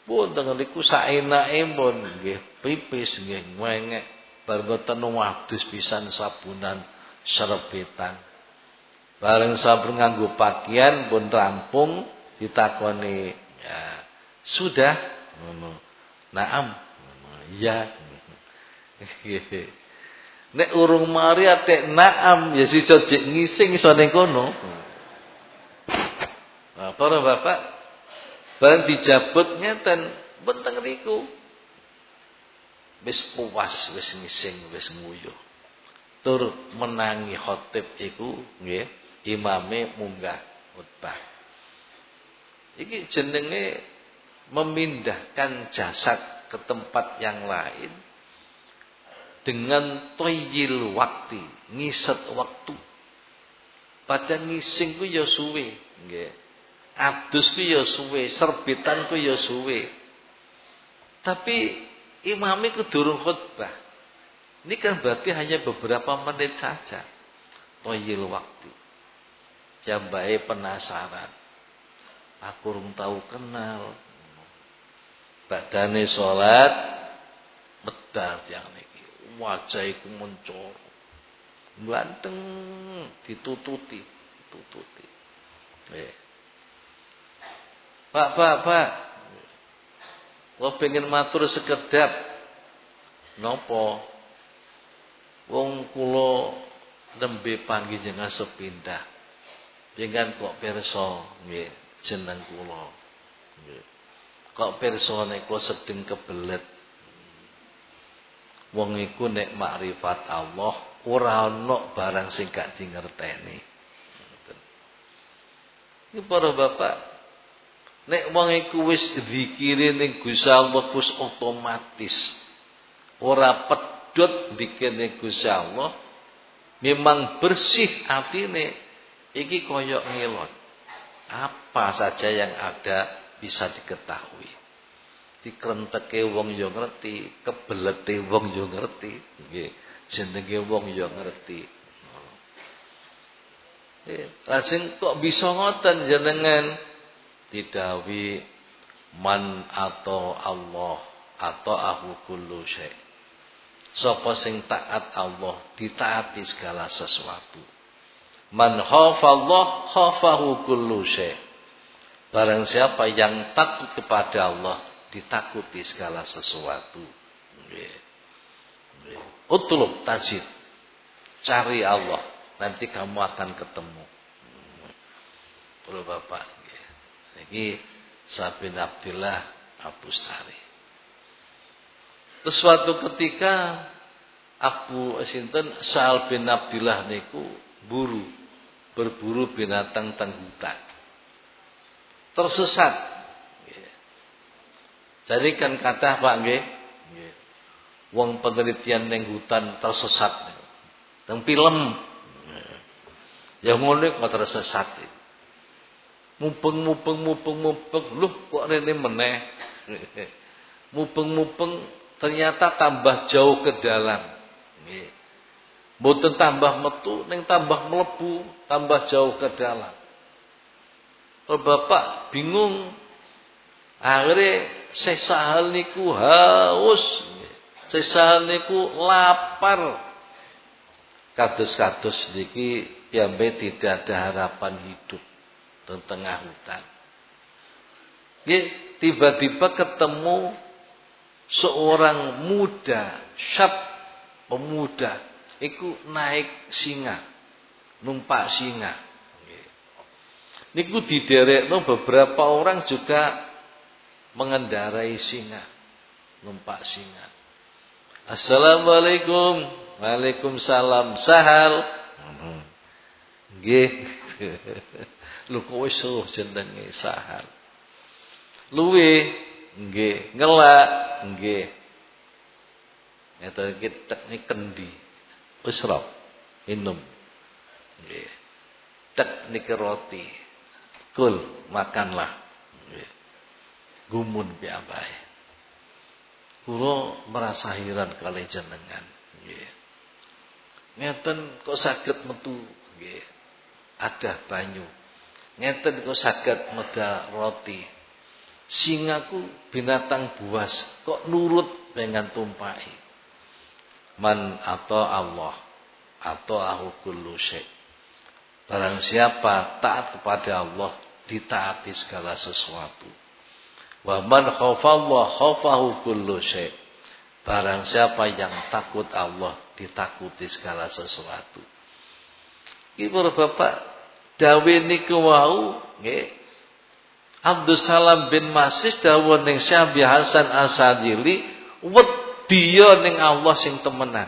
Pun teng niku saenake pun nggih pipis nggih ngwengek bar mboten wadus pisan sabunan serbetan. Bareng sampun nganggo pakaian pun rampung ditakoni ya sudah ngono Naam. Iya. Nek urung mari atek naam ya si cocok ngising iso ning kono. Nah, para bapak bareng dijabut ngeten benteng riku. Wis puas, wis ngising, wis nguyuh. Tur menangi khotib iku nggih, imame munggah khutbah. Iki jenenge memindahkan jasad ke tempat yang lain dengan toyil waktu, ngiset waktu. Pada ngising ku ya suwe, nggih. Adus ku ya suwe, serbitan ku ya suwe. Tapi imami durung khutbah. Ini kan berarti hanya beberapa menit saja. Toyil waktu. Jambai penasaran. Aku rum tahu kenal, badane salat medal tiyang niki wajah iku mencor ganteng ditututi tututi eh Pak Pak Pak. Lo pengen matur sekedap. Nopo? Wong kulo nembe panggih sepindah. Jangan kok perso nggih jeneng kula. Nggih. Kok persone kula sedeng kebelet. Wong iku nek makrifat Allah ora ana barang sing gak dingerteni. Ini para bapak Nek wong iku wis zikire ning Gusti Allah wis otomatis. Ora pedhot dikene Gusti Allah. Memang bersih atine. Iki koyok ngelot. Apa saja yang ada bisa diketahui. Dikrenteke wong yo ngerti, kebelete wong yo ngerti, nggih. Jenenge wong yo ngerti. Lajeng kok bisa ngoten jenengan didawi man atau Allah atau aku kullu syai. Sapa sing taat Allah ditaati segala sesuatu. Man khafa Allah khafahu kullu syai. Barang siapa yang takut kepada Allah ditakuti segala sesuatu. Utlub tajid. Cari Allah. Nanti kamu akan ketemu. Bro Bapak. Ini Sabin Abdillah Abu Stari. Terus suatu ketika Abu Sinten Sa'al bin Abdillah niku buru berburu binatang tanggutan tersesat. Jadi kan kata Pak nggih, wong penelitian ning hutan tersesat. Teng film. Ya ngono kok tersesat. Mupeng-mupeng mupeng-mupeng, loh kok rene meneh. Mupeng-mupeng ternyata tambah jauh ke dalam. Nggih. Mboten tambah metu ning tambah mlebu, tambah jauh ke dalam. Kalau bapak bingung, akhirnya sesahal niku haus, sesahal niku lapar. Kados-kados niki yambe tidak ada harapan hidup tengah hutan. tiba-tiba ketemu seorang muda, syab pemuda, iku naik singa, numpak singa. Niku diderekno beberapa orang juga mengendarai singa, numpak singa. Assalamualaikum. Waalaikumsalam. Sahal. Nggih. Lho kok wis jenenge Sahal. Luwe nggih, ngelak nggih. Ngeten iki teknik kendi. Wis minum. Nggih. Teknik roti. Kul, makanlah. Gumun piambai. kula merasa heran kali jenengan nggih ngeten kok saged metu nggih ada banyu ngeten kok saged medal roti singaku binatang buas kok nurut dengan tumpai man atau Allah atau aku kullu Barang siapa taat kepada Allah ditaati segala sesuatu. Wa man khafallah khafahu kullu syai. Barang siapa yang takut Allah ditakuti segala sesuatu. Para bapak dawe niku wau. Abdul Salam bin Masih dawuh ning Syabi Hasan Asadili wedya ning Allah sing temenan.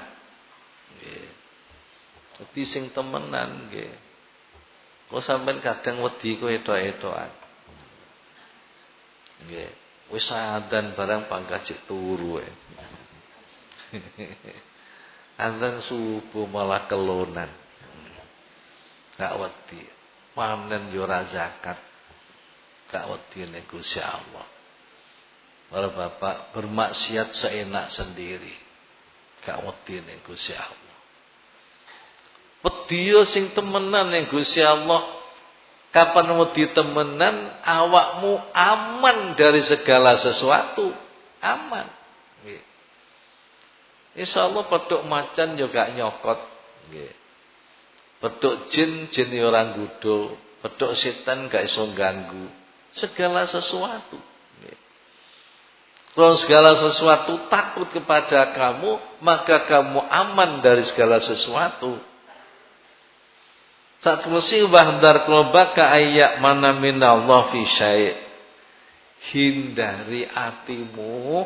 Nggih. Wedi sing temenan nggih. Kok sampean kadang wedi kowe etok-etokan. Nggih, wis adan barang pangkat cek turu e. Adzan subuh malah kelonan. Gak wedi. Panen yo ora zakat. Gak wedi nek Gusti Allah. Kalau bapak bermaksiat seenak sendiri. Gak wedi nek Gusti Allah. Wedi sing temenan yang Gusti Allah. Kapan wedi temenan awakmu aman dari segala sesuatu. Aman. Insya Allah peduk macan juga nyokot. Peduk jin, jin orang gudo. Peduk setan gak iso ganggu. Segala sesuatu. Kalau segala sesuatu takut kepada kamu, maka kamu aman dari segala sesuatu. Saat musibah dar kelobaka ayak mana minallah fi syai' hindari atimu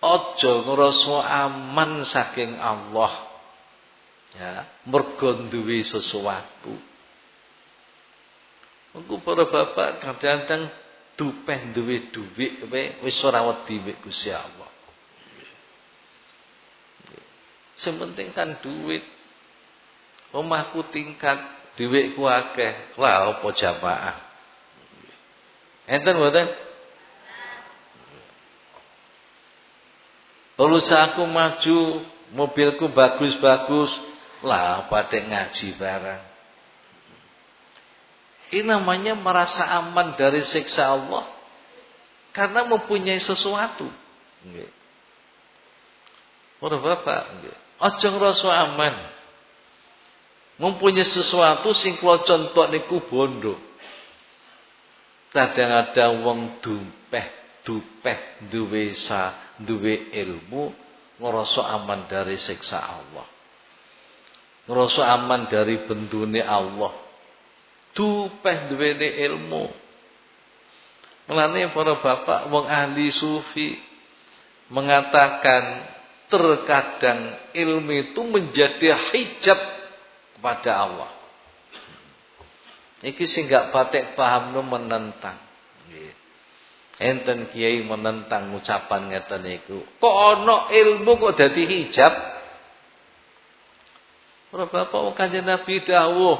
ojo ngrasa aman saking Allah ya mergo duwe sesuatu. Engko para bapak kadang-kadang dupeh duwe dhuwit wis ora wedi mek Gusti Allah. Sing penting kan duit omahku tingkat dhuwitku akeh. Lah apa jamaah? Enten mboten? Lulus aku maju, mobilku bagus-bagus, lah pada ngaji barang. Ini namanya merasa aman dari siksa Allah karena mempunyai sesuatu. Nggih. Bapak, nggih. Aja ngrasa aman mempunyai sesuatu sing contoh niku bondo. Kadang-kadang wong dumpeh, dupeh, duwe sa, duwe ilmu ngerasa aman dari siksa Allah. Ngerasa aman dari bendune Allah. Dupeh duwe ilmu. Mulane para bapak wong ahli sufi mengatakan terkadang ilmu itu menjadi hijab kepada Allah. Iki sing gak batik paham nu menentang. Enten kiai menentang ucapan ngeten niku. Kok ana ilmu kok dadi hijab? Ora bapak kanjeng Nabi dawuh.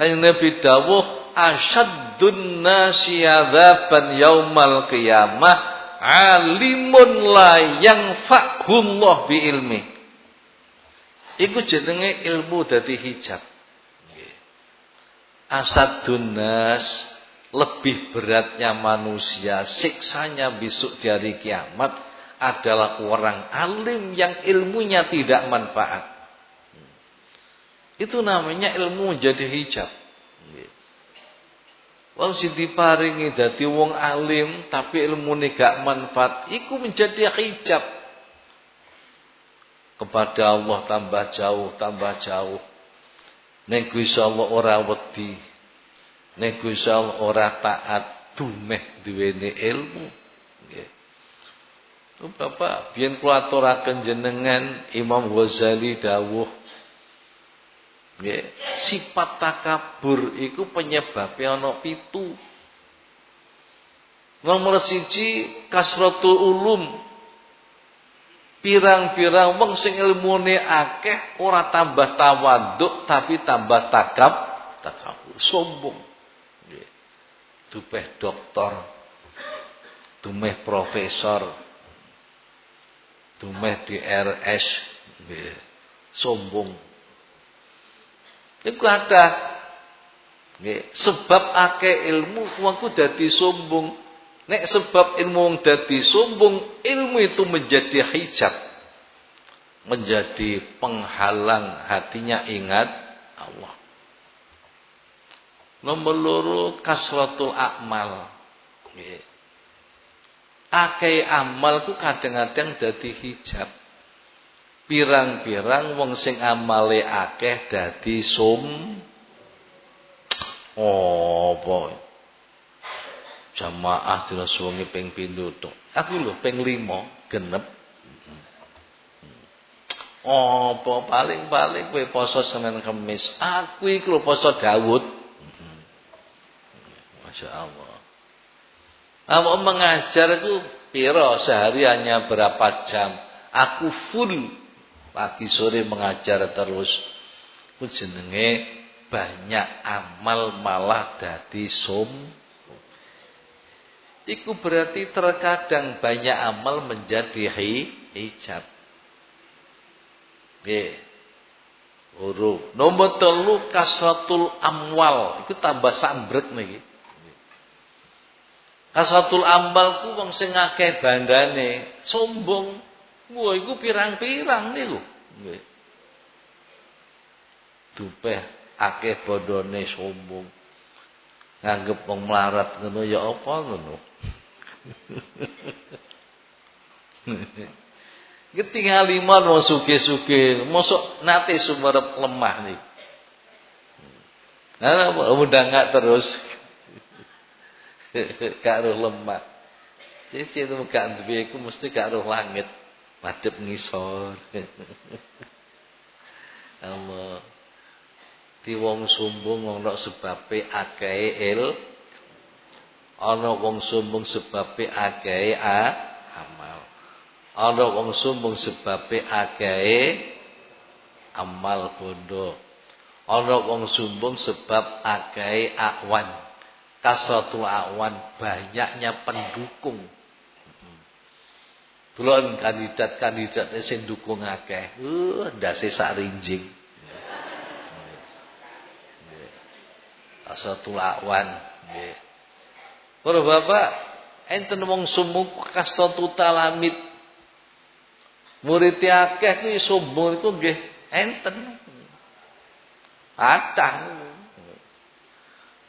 Kanjeng Nabi dawuh asyaddun nasi adzaban yaumal qiyamah alimun la yanfa'hullah bi ilmi. Iku jenenge ilmu dadi hijab. Asad dunas lebih beratnya manusia, siksanya besok di hari kiamat adalah orang alim yang ilmunya tidak manfaat. Itu namanya ilmu jadi hijab. Wong sing diparingi dadi wong alim tapi ilmune gak manfaat, iku menjadi hijab kepada Allah tambah jauh, tambah jauh. Nek Gusti Allah ora wedi. Nek Gusti Allah ora taat, dumeh duwene ilmu. Nggih. Bapak, biyen kula aturaken jenengan Imam Ghazali dawuh nggih, sifat takabur iku penyebabe ana pitu. Nomor siji kasratul ulum. Pirang-pirang wong sing ilmune akeh ora tambah tawaduk tapi tambah takab takabur. Sombong. Nggih. Dupeh doktor dumeh profesor dumeh di RS nggih. Sombong iku ada nggih sebab akeh ilmu wong dadi sombong. Nek sebab ilmu dadi sombong ilmu itu menjadi hijab. Menjadi penghalang hatinya ingat Allah. Nomor loro kasratul akmal. Nggih. Akeh amal ku kadang-kadang dadi hijab pirang-pirang wong sing amale akeh dadi sum apa? Jamaah dina suwengi ping pindho tok. Aku lho ping 5 genep. Apa? Paling-paling kowe poso Senin Kamis aku iki lho poso Daud Masya Allah. Mengajar itu piro sehari hanya berapa jam? Aku full pagi sore mengajar terus ku jenenge banyak amal malah dadi som Iku berarti terkadang banyak amal menjadi hijab. Nggih. Huruf. Nomor telu kasratul amwal. Iku tambah sambrek niki. Kasratul amwal ku wong sing akeh bandane, sombong. Wah, iku pirang-pirang niku. Nggih. Dupeh akeh bodone sombong. Nganggep wong melarat ngono ya apa ngono. Ketika lima mau suge-suge, mosok nate sumber lemah nih. Nah, mudah nggak terus, karo lemah. Jadi itu muka duwe mesti karo langit madhep ngisor. Allah. Di wong sombong ana sebabe akeh il ana wong sombong sebabe akeh a amal. Ana wong sombong sebabe akeh amal bondo. Ana wong sombong sebab akeh akwan. Kasratul akwan banyaknya pendukung Delon kandidat-kandidat sing dukung akeh. Uh, ndase sak rinjing. Asatul awan nggih. Para bapak, enten wong sumuk kasatu talamid. Murid akeh kuwi sombong iku nggih enten. Atang.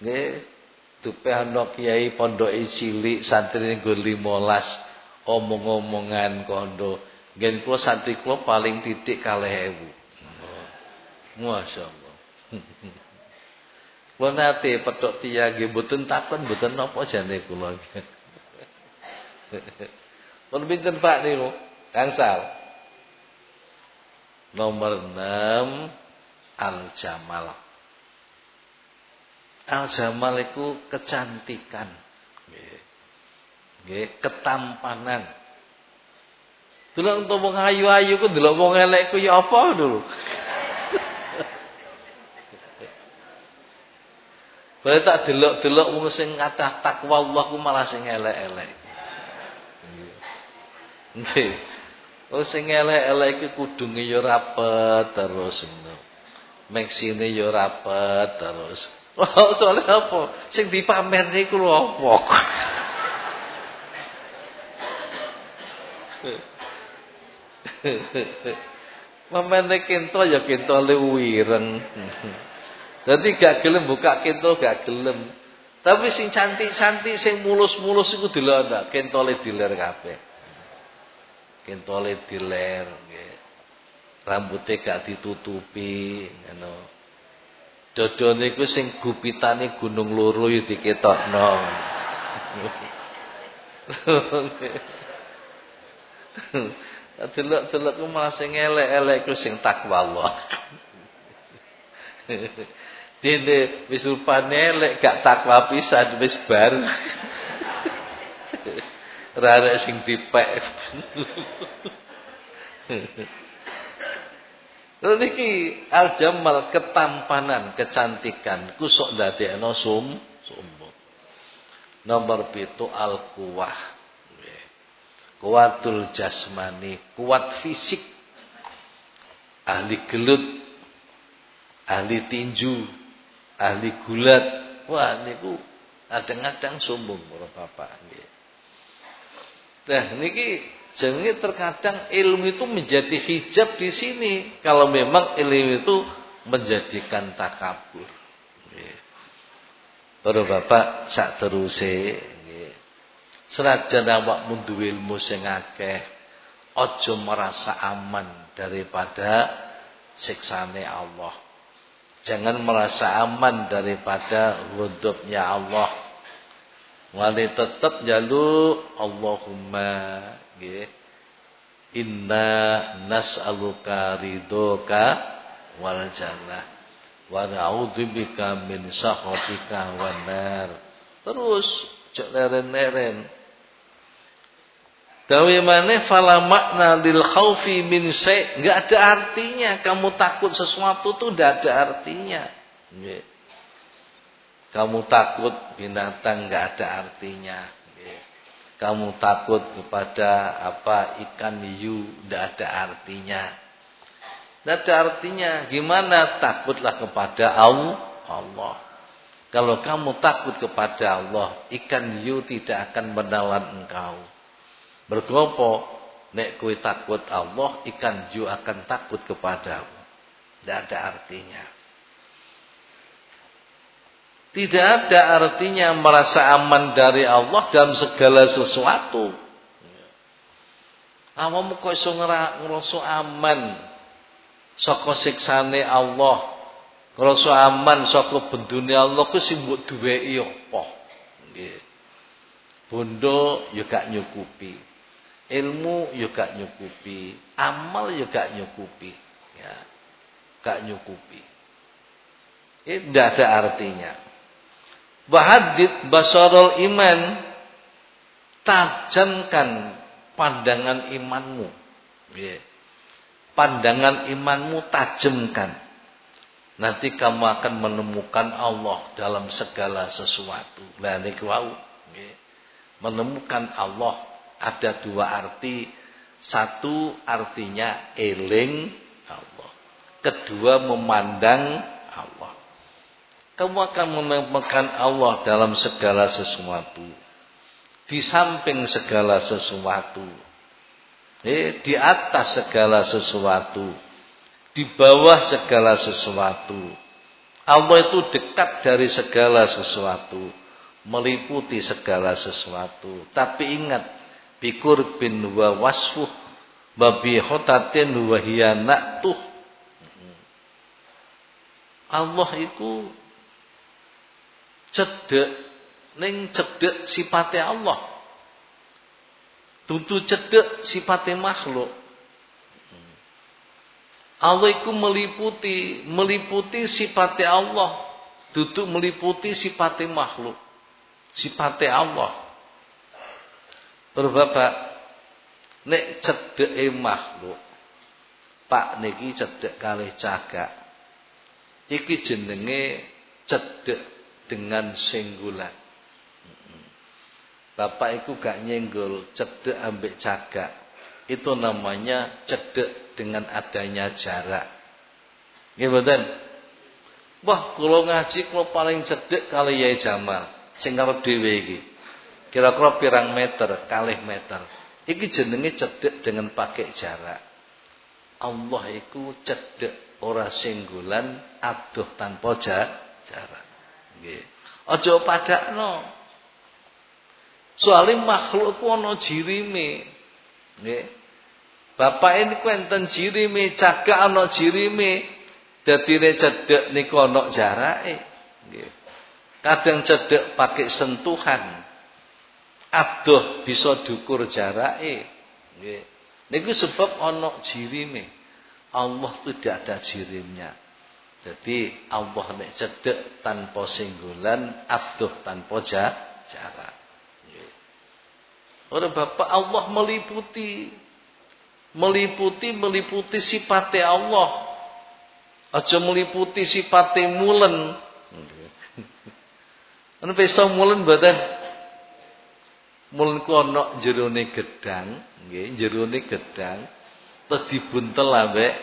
Nggih, dupe ana kiai pondoke cilik santrine nggo 15 omong-omongan kondo. Gen kula santri paling titik kalih ewu. Masyaallah. Kula nate petok tiyang nggih mboten takon mboten napa jane kula. Pun pinten Pak niku? Kangsal. Nomor 6 Al-Jamal. Al-Jamal itu kecantikan. Nggih. Ketampanan. Delok untuk wong ayu-ayu ku delok wong elek ku ya apa dulu. Boleh tak delok-delok wong sing kathah takwa Allah ku malah sing elek-elek. Nggih. Wong sing elek-elek iku kudunge ya rapet terus ngono. Meksine ya rapet terus. Soalnya apa? Sing dipamer niku lho apa? Memene kinto ya kintole wireng. Dadi gak gelem buka kinto gak gelem. Tapi sing cantik-cantik sing mulus-mulus iku delok ndak kintole diler kabeh. Kintole diler nggih. Rambutnya gak ditutupi ngono. Dodone iku sing gupitane gunung loro ya diketokno. Delok-delok ku malah sing elek-elek ku sing takwa Allah. Dene wis rupane gak takwa pisan wis bar. Sing dipek. Lalu niki al-jamal ketampanan, kecantikan kusok ndadekno sum sombong. Nomor pitu al-kuwah. Kuatul jasmani, kuat fisik, ahli gelut, ahli tinju, ahli gulat. Wah, niku kadang-kadang sombong para bapak nggih. Nah, niki jenenge terkadang ilmu itu menjadi hijab di sini kalau memang ilmu itu menjadikan takabur. Para bapak sak teruse nggih. Senajan awakmu duwe ilmu sing akeh, aja merasa aman daripada siksane Allah. Jangan merasa aman daripada ghadabnya Allah. Wali tetap jalu Allahumma nggih. Inna nas'aluka ridhoka wal jannah wa na'udzubika min sakhatika wan nar. Terus cek leren-leren. Dawi mana fala makna lil khaufi min syai' enggak ada artinya kamu takut sesuatu tuh enggak ada artinya. Kamu takut binatang enggak ada artinya. Kamu takut kepada apa ikan hiu enggak ada artinya. Enggak ada artinya. Gimana takutlah kepada Allah. Kalau kamu takut kepada Allah, ikan hiu tidak akan menelan engkau. Bergopo nek kue takut Allah, ikan ju akan takut kepadamu. Tidak ada artinya. Tidak ada artinya merasa aman dari Allah dalam segala sesuatu. Awamu kok iso ngerasa aman saka siksane Allah. Ngerasa aman saka bendune Allah ku sing mbok duweki apa? Nggih. Bondo ya gak nyukupi. Ilmu ya gak nyukupi, amal ya gak nyukupi, ya. Gak nyukupi. Ini tidak ada artinya. Bahadid basarul iman tajamkan pandangan imanmu. Ya. Pandangan imanmu tajamkan. Nanti kamu akan menemukan Allah dalam segala sesuatu. Lah niku Menemukan Allah ada dua arti. Satu artinya eling Allah. Kedua memandang Allah. Kamu akan menemukan Allah dalam segala sesuatu. Di samping segala sesuatu. Eh, di atas segala sesuatu. Di bawah segala sesuatu. Allah itu dekat dari segala sesuatu. Meliputi segala sesuatu. Tapi ingat, bikur bin wa wasfuh babi hotatin wa hiyanatuh Allah itu cedek ning cedek sifatnya Allah. Tentu cedek sifatnya makhluk. Allah itu meliputi meliputi sifatnya Allah. Duduk meliputi sifatnya makhluk. Sifatnya Allah Bapak, nek cedeke makhluk. Pak niki cedek kalih cagak. Iki jenenge cedek dengan singgulan. Bapak iku gak nyenggol cedek ambek cagak. Itu namanya cedek dengan adanya jarak. Nggih mboten? Wah, kula ngaji kula paling cedek kali Yai Jamal sing arep dhewe. Kira-kira pirang meter, kalih meter. Iki jenenge cedek dengan pakai jarak. Allah iku cedek ora singgulan aduh tanpa jarak. Nggih. Aja padakno. Soale makhluk ku ana jirime. Nggih. Bapak ini ku enten jirime, cagak ana jirime. Dadine cedek niku ana jarake. Nggih. Kadang cedek pakai sentuhan adoh bisa dukur jarake. Nggih. Niku sebab ana jirime. Allah tidak ada jirimnya. Jadi Allah nek cedek tanpa singgulan, adoh tanpa jarak. Orang Bapak Allah meliputi meliputi meliputi sifatnya Allah. Aja meliputi sifatnya mulen. Ana bisa mulen badan Mulun ku ana jerone gedang, nggih, jerone gedang terus dibuntel ambek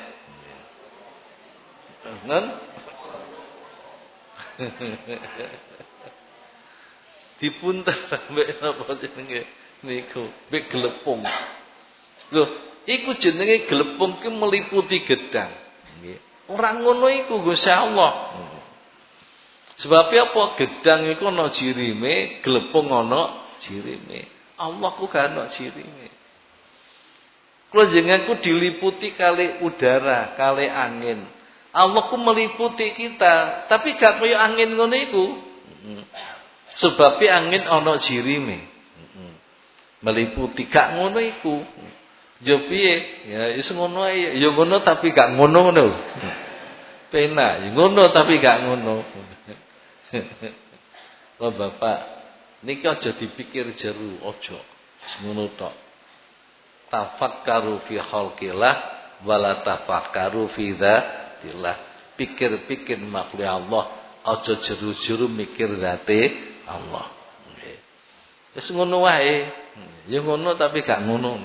Ngen? Dipunten ambek napa jenenge niku, mbek glepung. Lho, iku jenenge glepung ki meliputi gedang. Nggih. Ora ngono iku Gusti Allah. Sebab apa gedang iku ana jirime, glepung ana jirime. Allah ku gak ana jirime. Kula jenenganku diliputi kali udara, kali angin. Allah ku meliputi kita, tapi gak kaya angin ngono iku. Sebab angin ana jirime. Meliputi gak ngono iku. Yo piye? Ya wis ngono ae. Ya ngono tapi gak ngono ngono. Penak, ya ngono tapi gak ngono. Oh Bapak, niki aja dipikir jeru, aja. Ngono tok. Tafakkaru fi khalqillah wala tafakkaru fi dzatillah. Pikir-pikir makhluk Allah, aja jeru-jeru mikir zate Allah. Nggih. Wis ngono wae. Ya ngono tapi gak ngono.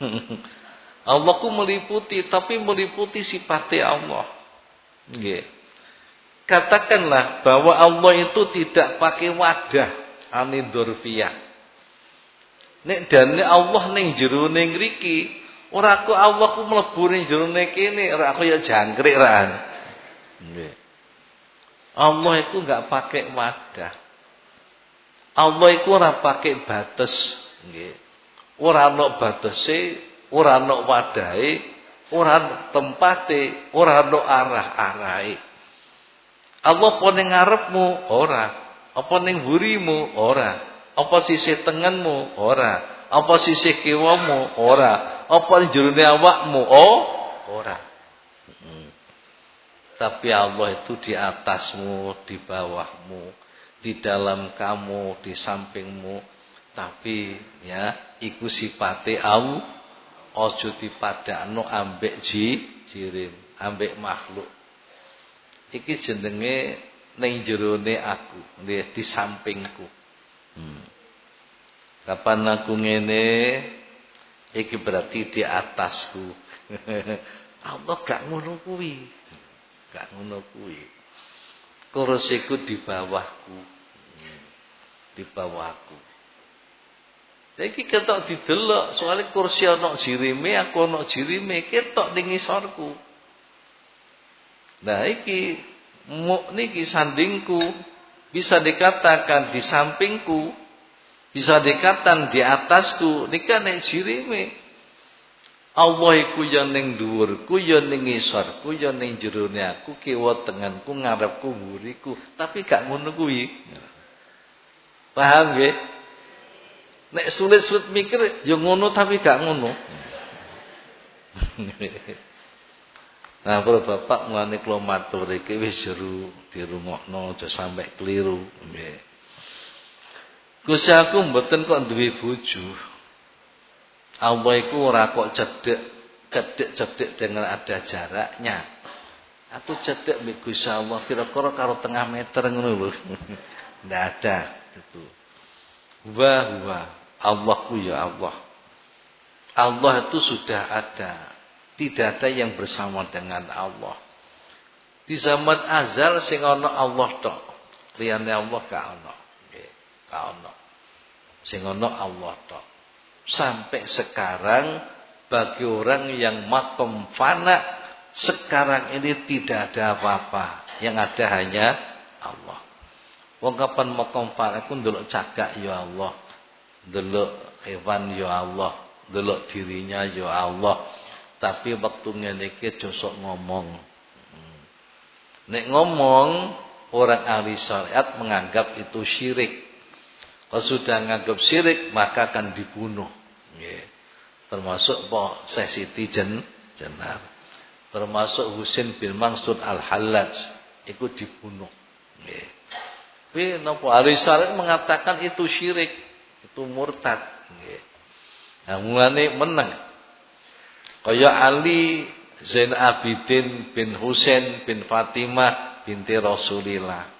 Allah ku meliputi tapi meliputi sifatnya Allah. Nggih. Katakanlah bahwa Allah itu tidak pakai wadah anidorfiyah. Nek dane Allah ning jero ning riki, ora aku Allah ku mlebu ning jero kene, aku ya jangkrik ra. Nggih. Allah itu enggak pakai wadah. Allah itu ora pakai batas, nggih. Ora ana batese, ora ana wadahe, ora tempate, ora ana arah-arahe. Allah apa ning ngarepmu? Ora. Apa ning mburimu? Ora. Apa sisi tengenmu? Ora. Apa sisi kiwamu? Ora. Apa jerone awakmu? Oh, ora. Hmm. Tapi Allah itu di atasmu, di bawahmu, di dalam kamu, di sampingmu. Tapi ya, iku sifate au ojo dipadakno ambek ji jirim, ambek makhluk iki jenenge ning jerone aku, di sampingku. Hmm. Kapan aku ngene iki berarti di atasku. Allah gak ngono kuwi. Gak ngono kuwi. Kursiku di bawahku. Hmm. Di bawahku. Iki ketok didelok, soalnya kursi ana jirime, aku ana jirime, ketok ning ngisorku. Nah iki niki sandingku bisa dikatakan di sampingku, bisa dikatakan di atasku, nika nek jirime. Allah iku ya ning dhuwurku, ya ning ngisorku, ya ning jerone aku, kiwa tenganku, ngarepku, mburiku, tapi gak ngono kuwi. Paham nggih? Nek sulit-sulit mikir ya ngono tapi gak ngono. Nah, para bapak mulane kula matur iki wis jero dirungokno aja sampe keliru, nggih. Gusti aku mboten kok duwe bojo. Allah iku ora kok cedek, cedek-cedek dengan ada jaraknya. Aku cedek mbek Gusti Allah kira-kira karo tengah meter ngono lho. Ndak ada itu. Wah, wah. Allahku ya Allah. Allah itu sudah ada. Tidak ada yang bersama dengan Allah. Di zaman azal sing ana Allah tok. Liyane Allah gak ana. Nggih, gak ana. Sing ana Allah tok. Sampai sekarang bagi orang yang makom fana sekarang ini tidak ada apa-apa. Yang ada hanya Allah. Wong kapan makom fana ku ndelok cagak ya Allah. Ndelok hewan ya Allah. Ndelok dirinya ya Allah tapi waktu ngene iki josok ngomong. Hmm. Nek ngomong orang ahli syariat menganggap itu syirik. Kalau sudah menganggap syirik maka akan dibunuh. Nggih. Termasuk po Siti Jen Jenar. Termasuk Husin bin Mansur Al-Hallaj itu dibunuh. Tapi napa ahli syariat mengatakan itu syirik, itu murtad. Nah, mulane menang Kaya Ali Zain Abidin bin Husain bin Fatimah binti Rasulillah.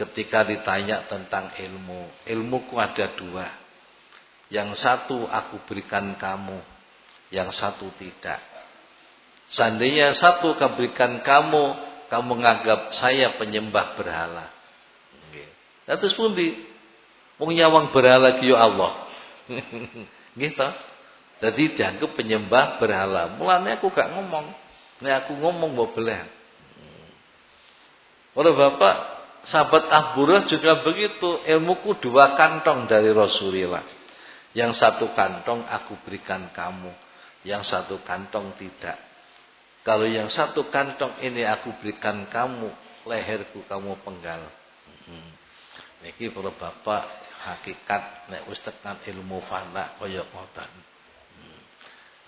ketika ditanya tentang ilmu. Ilmuku ada dua. Yang satu aku berikan kamu, yang satu tidak. Seandainya satu aku berikan kamu, kamu menganggap saya penyembah berhala. Terus pun di berhala ki Allah. gitu. Jadi dianggap penyembah berhala. Mulanya aku gak ngomong. Nek aku ngomong mau belah. Oleh Bapak, sahabat Ahburah juga begitu. Ilmuku dua kantong dari Rasulullah. Yang satu kantong aku berikan kamu. Yang satu kantong tidak. Kalau yang satu kantong ini aku berikan kamu. Leherku kamu penggal. Hmm. Niki para bapak hakikat nek wis tekan ilmu fana kaya ngoten.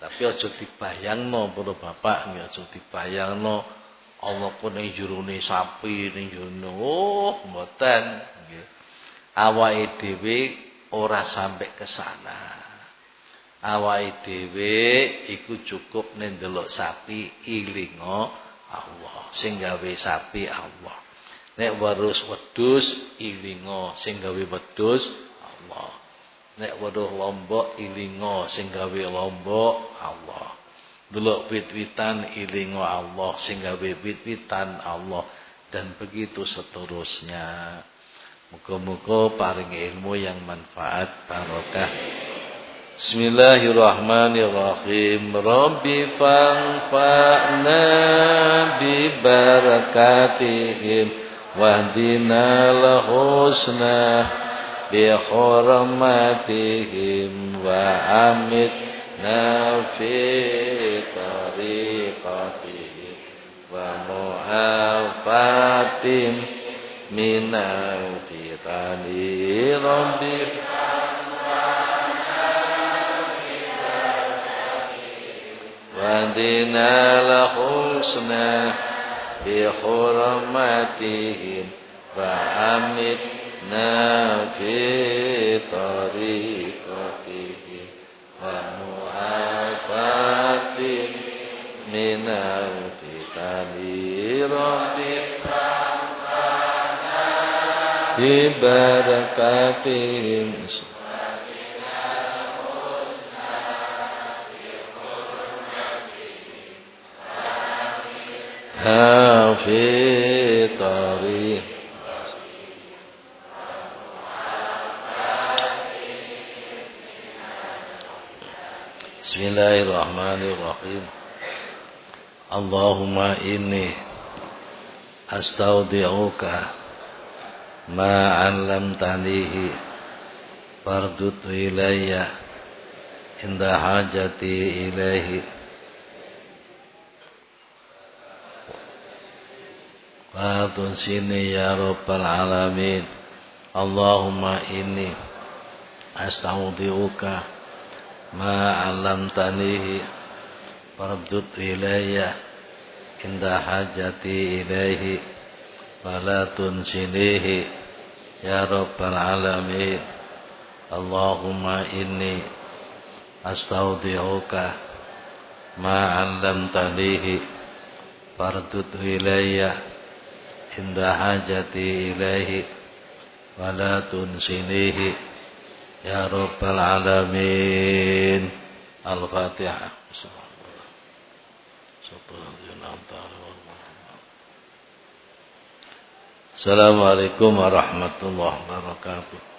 Tapi aja dibayangno para bapak, aja dibayangno Allah pun ning jurune sapi ning jurune oh mboten nggih. Awake dhewe ora sampai ke sana. Awake dhewe iku cukup ning delok sapi ilinga Allah. Sing gawe sapi Allah. Nek warus wedhus ilinga sing gawe wedhus Allah. Nek weruh lombok ilinga sing gawe lombok Allah. Delok wit-witan ilingo Allah sehingga wit-witan Allah dan begitu seterusnya. Muka-muka paring ilmu yang manfaat barokah. Bismillahirrahmanirrahim. Rabbi fanfa'na bi barakatihim wahdina lahusna بحرمتهم وأمتنا في طريقتهم ومعافاتهم من الفتن ربهم ودنا الحسنى بحرمتهم وأمتنا فأمتنا في ومعافاة من في طريق Bismillahirrahmanirrahim. Allahumma inni astaudi'uka ma 'allamtanihi fardut ilayya inda hajati ilaihi wa tunsini ya rabbal alamin Allahumma inni astaudi'uka ma 'allamtanihi fardud ilayya inda hajati ilaihi wala tunsinihi ya rabbal alamin Allahumma inni astaudi'uka ma 'allamtanihi fardud ilayya inda hajati ilaihi wala tunsinihi Ya Rabbal Alamin. Al-Fatihah. Assalamualaikum warahmatullahi wabarakatuh